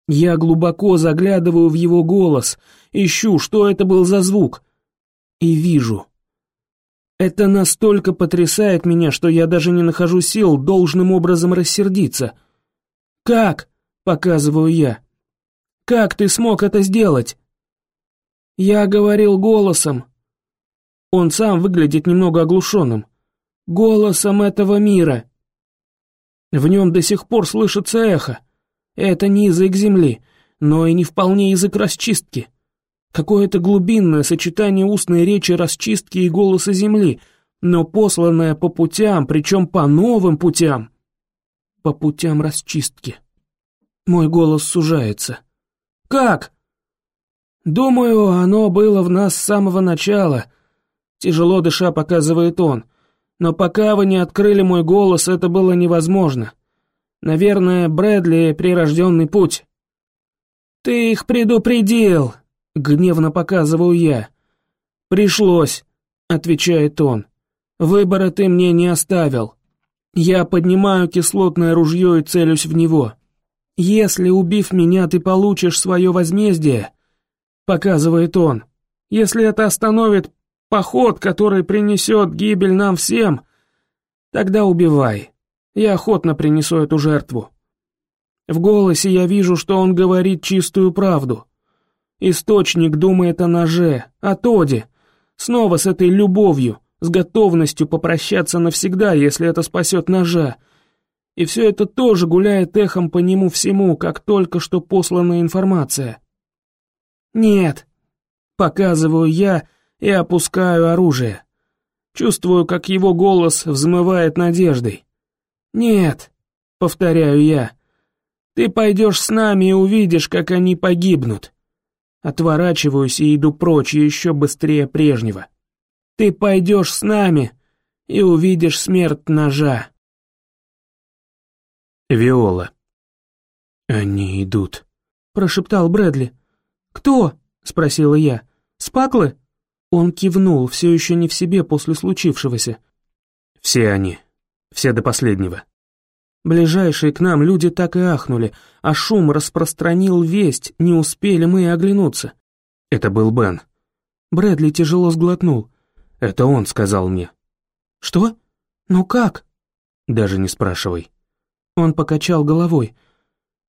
Я глубоко заглядываю в его голос, ищу, что это был за звук. И вижу. Это настолько потрясает меня, что я даже не нахожу сил должным образом рассердиться — «Как?» — показываю я. «Как ты смог это сделать?» Я говорил голосом. Он сам выглядит немного оглушенным. Голосом этого мира. В нем до сих пор слышится эхо. Это не язык земли, но и не вполне язык расчистки. Какое-то глубинное сочетание устной речи расчистки и голоса земли, но посланное по путям, причем по новым путям по путям расчистки. Мой голос сужается. «Как?» «Думаю, оно было в нас с самого начала», — тяжело дыша показывает он. «Но пока вы не открыли мой голос, это было невозможно. Наверное, Брэдли — прирожденный путь». «Ты их предупредил», — гневно показываю я. «Пришлось», — отвечает он. «Выбора ты мне не оставил». Я поднимаю кислотное ружье и целюсь в него. Если, убив меня, ты получишь свое возмездие, показывает он. Если это остановит поход, который принесет гибель нам всем, тогда убивай. Я охотно принесу эту жертву. В голосе я вижу, что он говорит чистую правду. Источник думает о ноже, о Тоде, снова с этой любовью, с готовностью попрощаться навсегда, если это спасет ножа. И все это тоже гуляет эхом по нему всему, как только что посланная информация. «Нет», — показываю я и опускаю оружие. Чувствую, как его голос взмывает надеждой. «Нет», — повторяю я, — «ты пойдешь с нами и увидишь, как они погибнут». Отворачиваюсь и иду прочь еще быстрее прежнего. Ты пойдешь с нами и увидишь смерть ножа. Виола. Они идут, прошептал Брэдли. Кто? спросила я. Спаклы? Он кивнул, все еще не в себе после случившегося. Все они. Все до последнего. Ближайшие к нам люди так и ахнули, а шум распространил весть, не успели мы оглянуться. Это был Бен. Брэдли тяжело сглотнул. Это он сказал мне. «Что? Ну как?» Даже не спрашивай. Он покачал головой.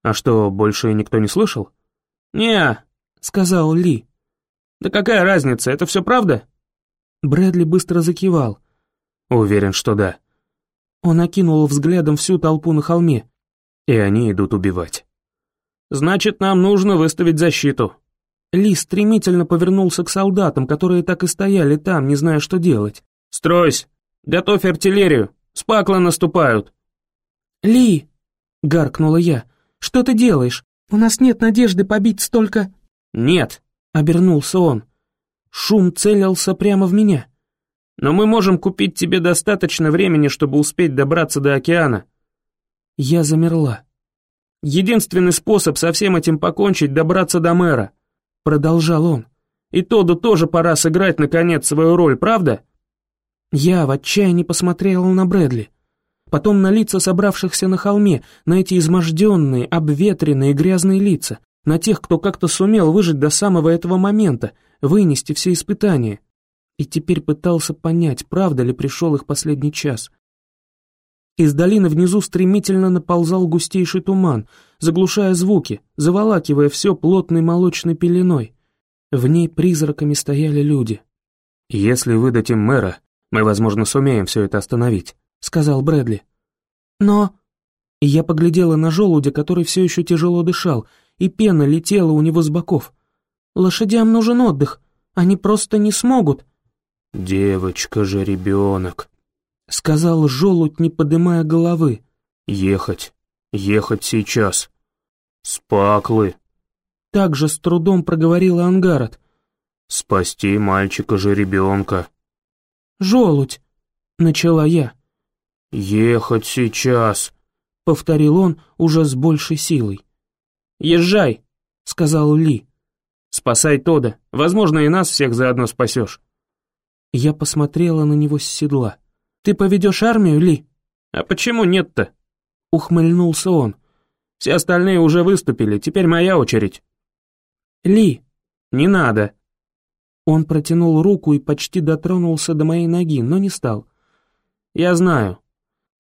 «А что, больше никто не слышал?» «Не», — сказал Ли. «Да какая разница, это все правда?» Брэдли быстро закивал. «Уверен, что да». Он окинул взглядом всю толпу на холме. «И они идут убивать». «Значит, нам нужно выставить защиту». Ли стремительно повернулся к солдатам, которые так и стояли там, не зная, что делать. «Стройсь! Готовь артиллерию! Спакла наступают!» «Ли!» — гаркнула я. «Что ты делаешь? У нас нет надежды побить столько...» «Нет!» — обернулся он. Шум целился прямо в меня. «Но мы можем купить тебе достаточно времени, чтобы успеть добраться до океана». Я замерла. «Единственный способ со всем этим покончить — добраться до мэра», — продолжал он. «И Тоду тоже пора сыграть, наконец, свою роль, правда?» Я в отчаянии посмотрела на Брэдли потом на лица собравшихся на холме, на эти изможденные, обветренные, грязные лица, на тех, кто как-то сумел выжить до самого этого момента, вынести все испытания. И теперь пытался понять, правда ли пришел их последний час. Из долины внизу стремительно наползал густейший туман, заглушая звуки, заволакивая все плотной молочной пеленой. В ней призраками стояли люди. «Если выдать им мэра, мы, возможно, сумеем все это остановить», — сказал Брэдли. «Но...» Я поглядела на желудя, который все еще тяжело дышал, и пена летела у него с боков. «Лошадям нужен отдых, они просто не смогут». «Девочка же ребенок», — сказал желудь, не подымая головы. «Ехать, ехать сейчас. Спаклы». Также с трудом проговорила Ангарот. «Спасти мальчика же ребенка». «Желудь», — начала я. «Ехать сейчас», — повторил он уже с большей силой. «Езжай», — сказал Ли. «Спасай Тода, возможно, и нас всех заодно спасешь». Я посмотрела на него с седла. «Ты поведешь армию, Ли?» «А почему нет-то?» — ухмыльнулся он. «Все остальные уже выступили, теперь моя очередь». «Ли!» «Не надо!» Он протянул руку и почти дотронулся до моей ноги, но не стал. «Я знаю,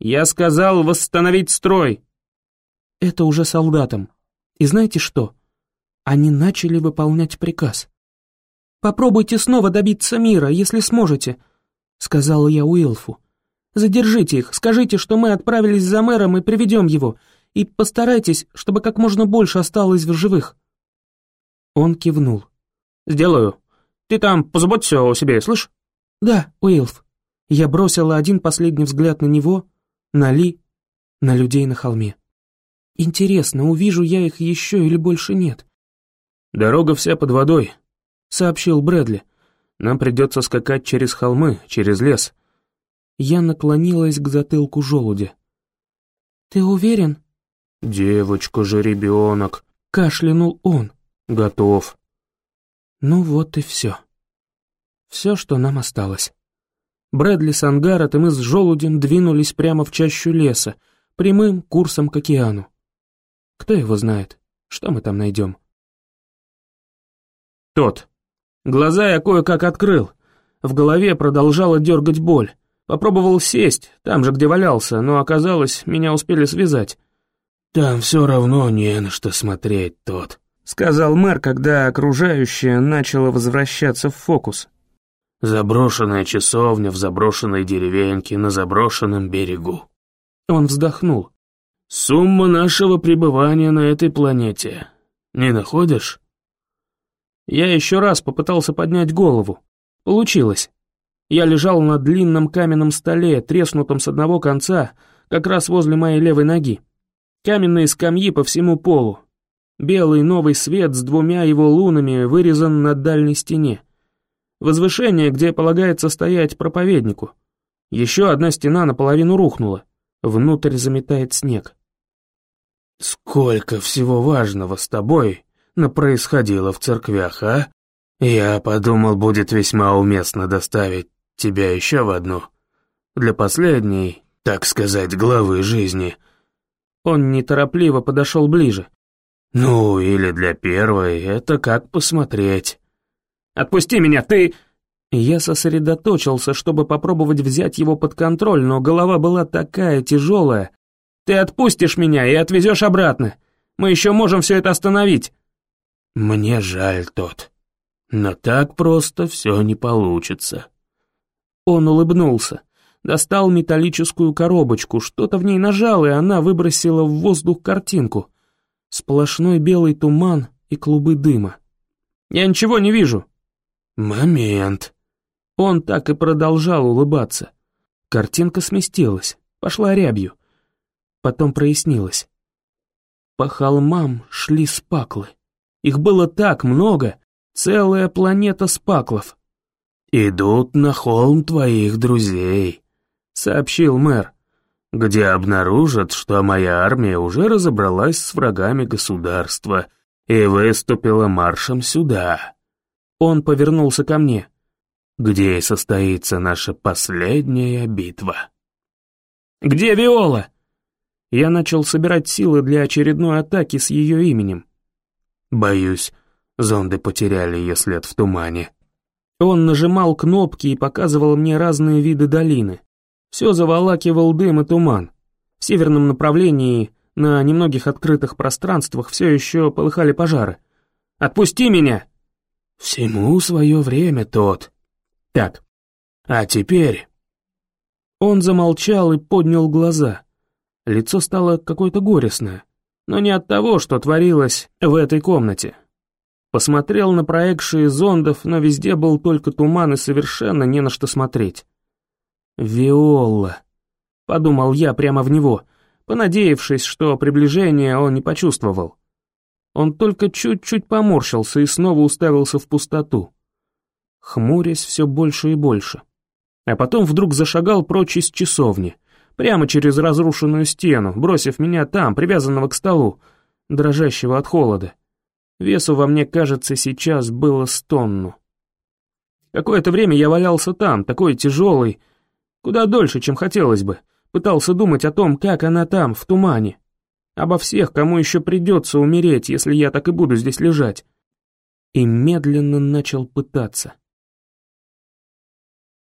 «Я сказал восстановить строй!» Это уже солдатам. И знаете что? Они начали выполнять приказ. «Попробуйте снова добиться мира, если сможете», — сказала я Уилфу. «Задержите их, скажите, что мы отправились за мэром и приведем его, и постарайтесь, чтобы как можно больше осталось в живых». Он кивнул. «Сделаю. Ты там позаботься о себе, слышь?» «Да, Уилф». Я бросила один последний взгляд на него, на Ли, на людей на холме. Интересно, увижу я их еще или больше нет? «Дорога вся под водой», — сообщил Брэдли. «Нам придется скакать через холмы, через лес». Я наклонилась к затылку желудя. «Ты уверен?» «Девочка же ребенок», — кашлянул он. «Готов». Ну вот и все. Все, что нам осталось. Брэдли с Ангарот и мы с Желудем двинулись прямо в чащу леса, прямым курсом к океану. Кто его знает, что мы там найдем? Тот. Глаза я кое-как открыл. В голове продолжала дергать боль. Попробовал сесть, там же, где валялся, но оказалось, меня успели связать. «Там все равно не на что смотреть, тот», — сказал мэр, когда окружающее начало возвращаться в фокус. Заброшенная часовня в заброшенной деревеньке на заброшенном берегу. Он вздохнул. Сумма нашего пребывания на этой планете. Не находишь? Я еще раз попытался поднять голову. Получилось. Я лежал на длинном каменном столе, треснутом с одного конца, как раз возле моей левой ноги. Каменные скамьи по всему полу. Белый новый свет с двумя его лунами вырезан на дальней стене. Возвышение, где полагается стоять проповеднику. Еще одна стена наполовину рухнула. Внутрь заметает снег. «Сколько всего важного с тобой происходило в церквях, а? Я подумал, будет весьма уместно доставить тебя еще в одну. Для последней, так сказать, главы жизни. Он неторопливо подошел ближе. Ну, или для первой, это как посмотреть. «Отпусти меня, ты...» Я сосредоточился, чтобы попробовать взять его под контроль, но голова была такая тяжелая. «Ты отпустишь меня и отвезешь обратно. Мы еще можем все это остановить». «Мне жаль, тот. Но так просто все не получится». Он улыбнулся, достал металлическую коробочку, что-то в ней нажал, и она выбросила в воздух картинку. Сплошной белый туман и клубы дыма. «Я ничего не вижу». «Момент», он так и продолжал улыбаться. Картинка сместилась, пошла рябью. Потом прояснилась. По холмам шли спаклы. Их было так много, целая планета спаклов. «Идут на холм твоих друзей», — сообщил мэр, «где обнаружат, что моя армия уже разобралась с врагами государства и выступила маршем сюда». Он повернулся ко мне где и состоится наша последняя битва. «Где Виола?» Я начал собирать силы для очередной атаки с ее именем. Боюсь, зонды потеряли ее след в тумане. Он нажимал кнопки и показывал мне разные виды долины. Все заволакивал дым и туман. В северном направлении, на немногих открытых пространствах, все еще полыхали пожары. «Отпусти меня!» «Всему свое время, тот», так, а теперь...» Он замолчал и поднял глаза. Лицо стало какое-то горестное, но не от того, что творилось в этой комнате. Посмотрел на проекции зондов, но везде был только туман и совершенно не на что смотреть. «Виола», — подумал я прямо в него, понадеявшись, что приближения он не почувствовал. Он только чуть-чуть поморщился и снова уставился в пустоту хмурясь все больше и больше. А потом вдруг зашагал прочь из часовни, прямо через разрушенную стену, бросив меня там, привязанного к столу, дрожащего от холода. Весу во мне, кажется, сейчас было с тонну. Какое-то время я валялся там, такой тяжелый, куда дольше, чем хотелось бы, пытался думать о том, как она там, в тумане, обо всех, кому еще придется умереть, если я так и буду здесь лежать. И медленно начал пытаться.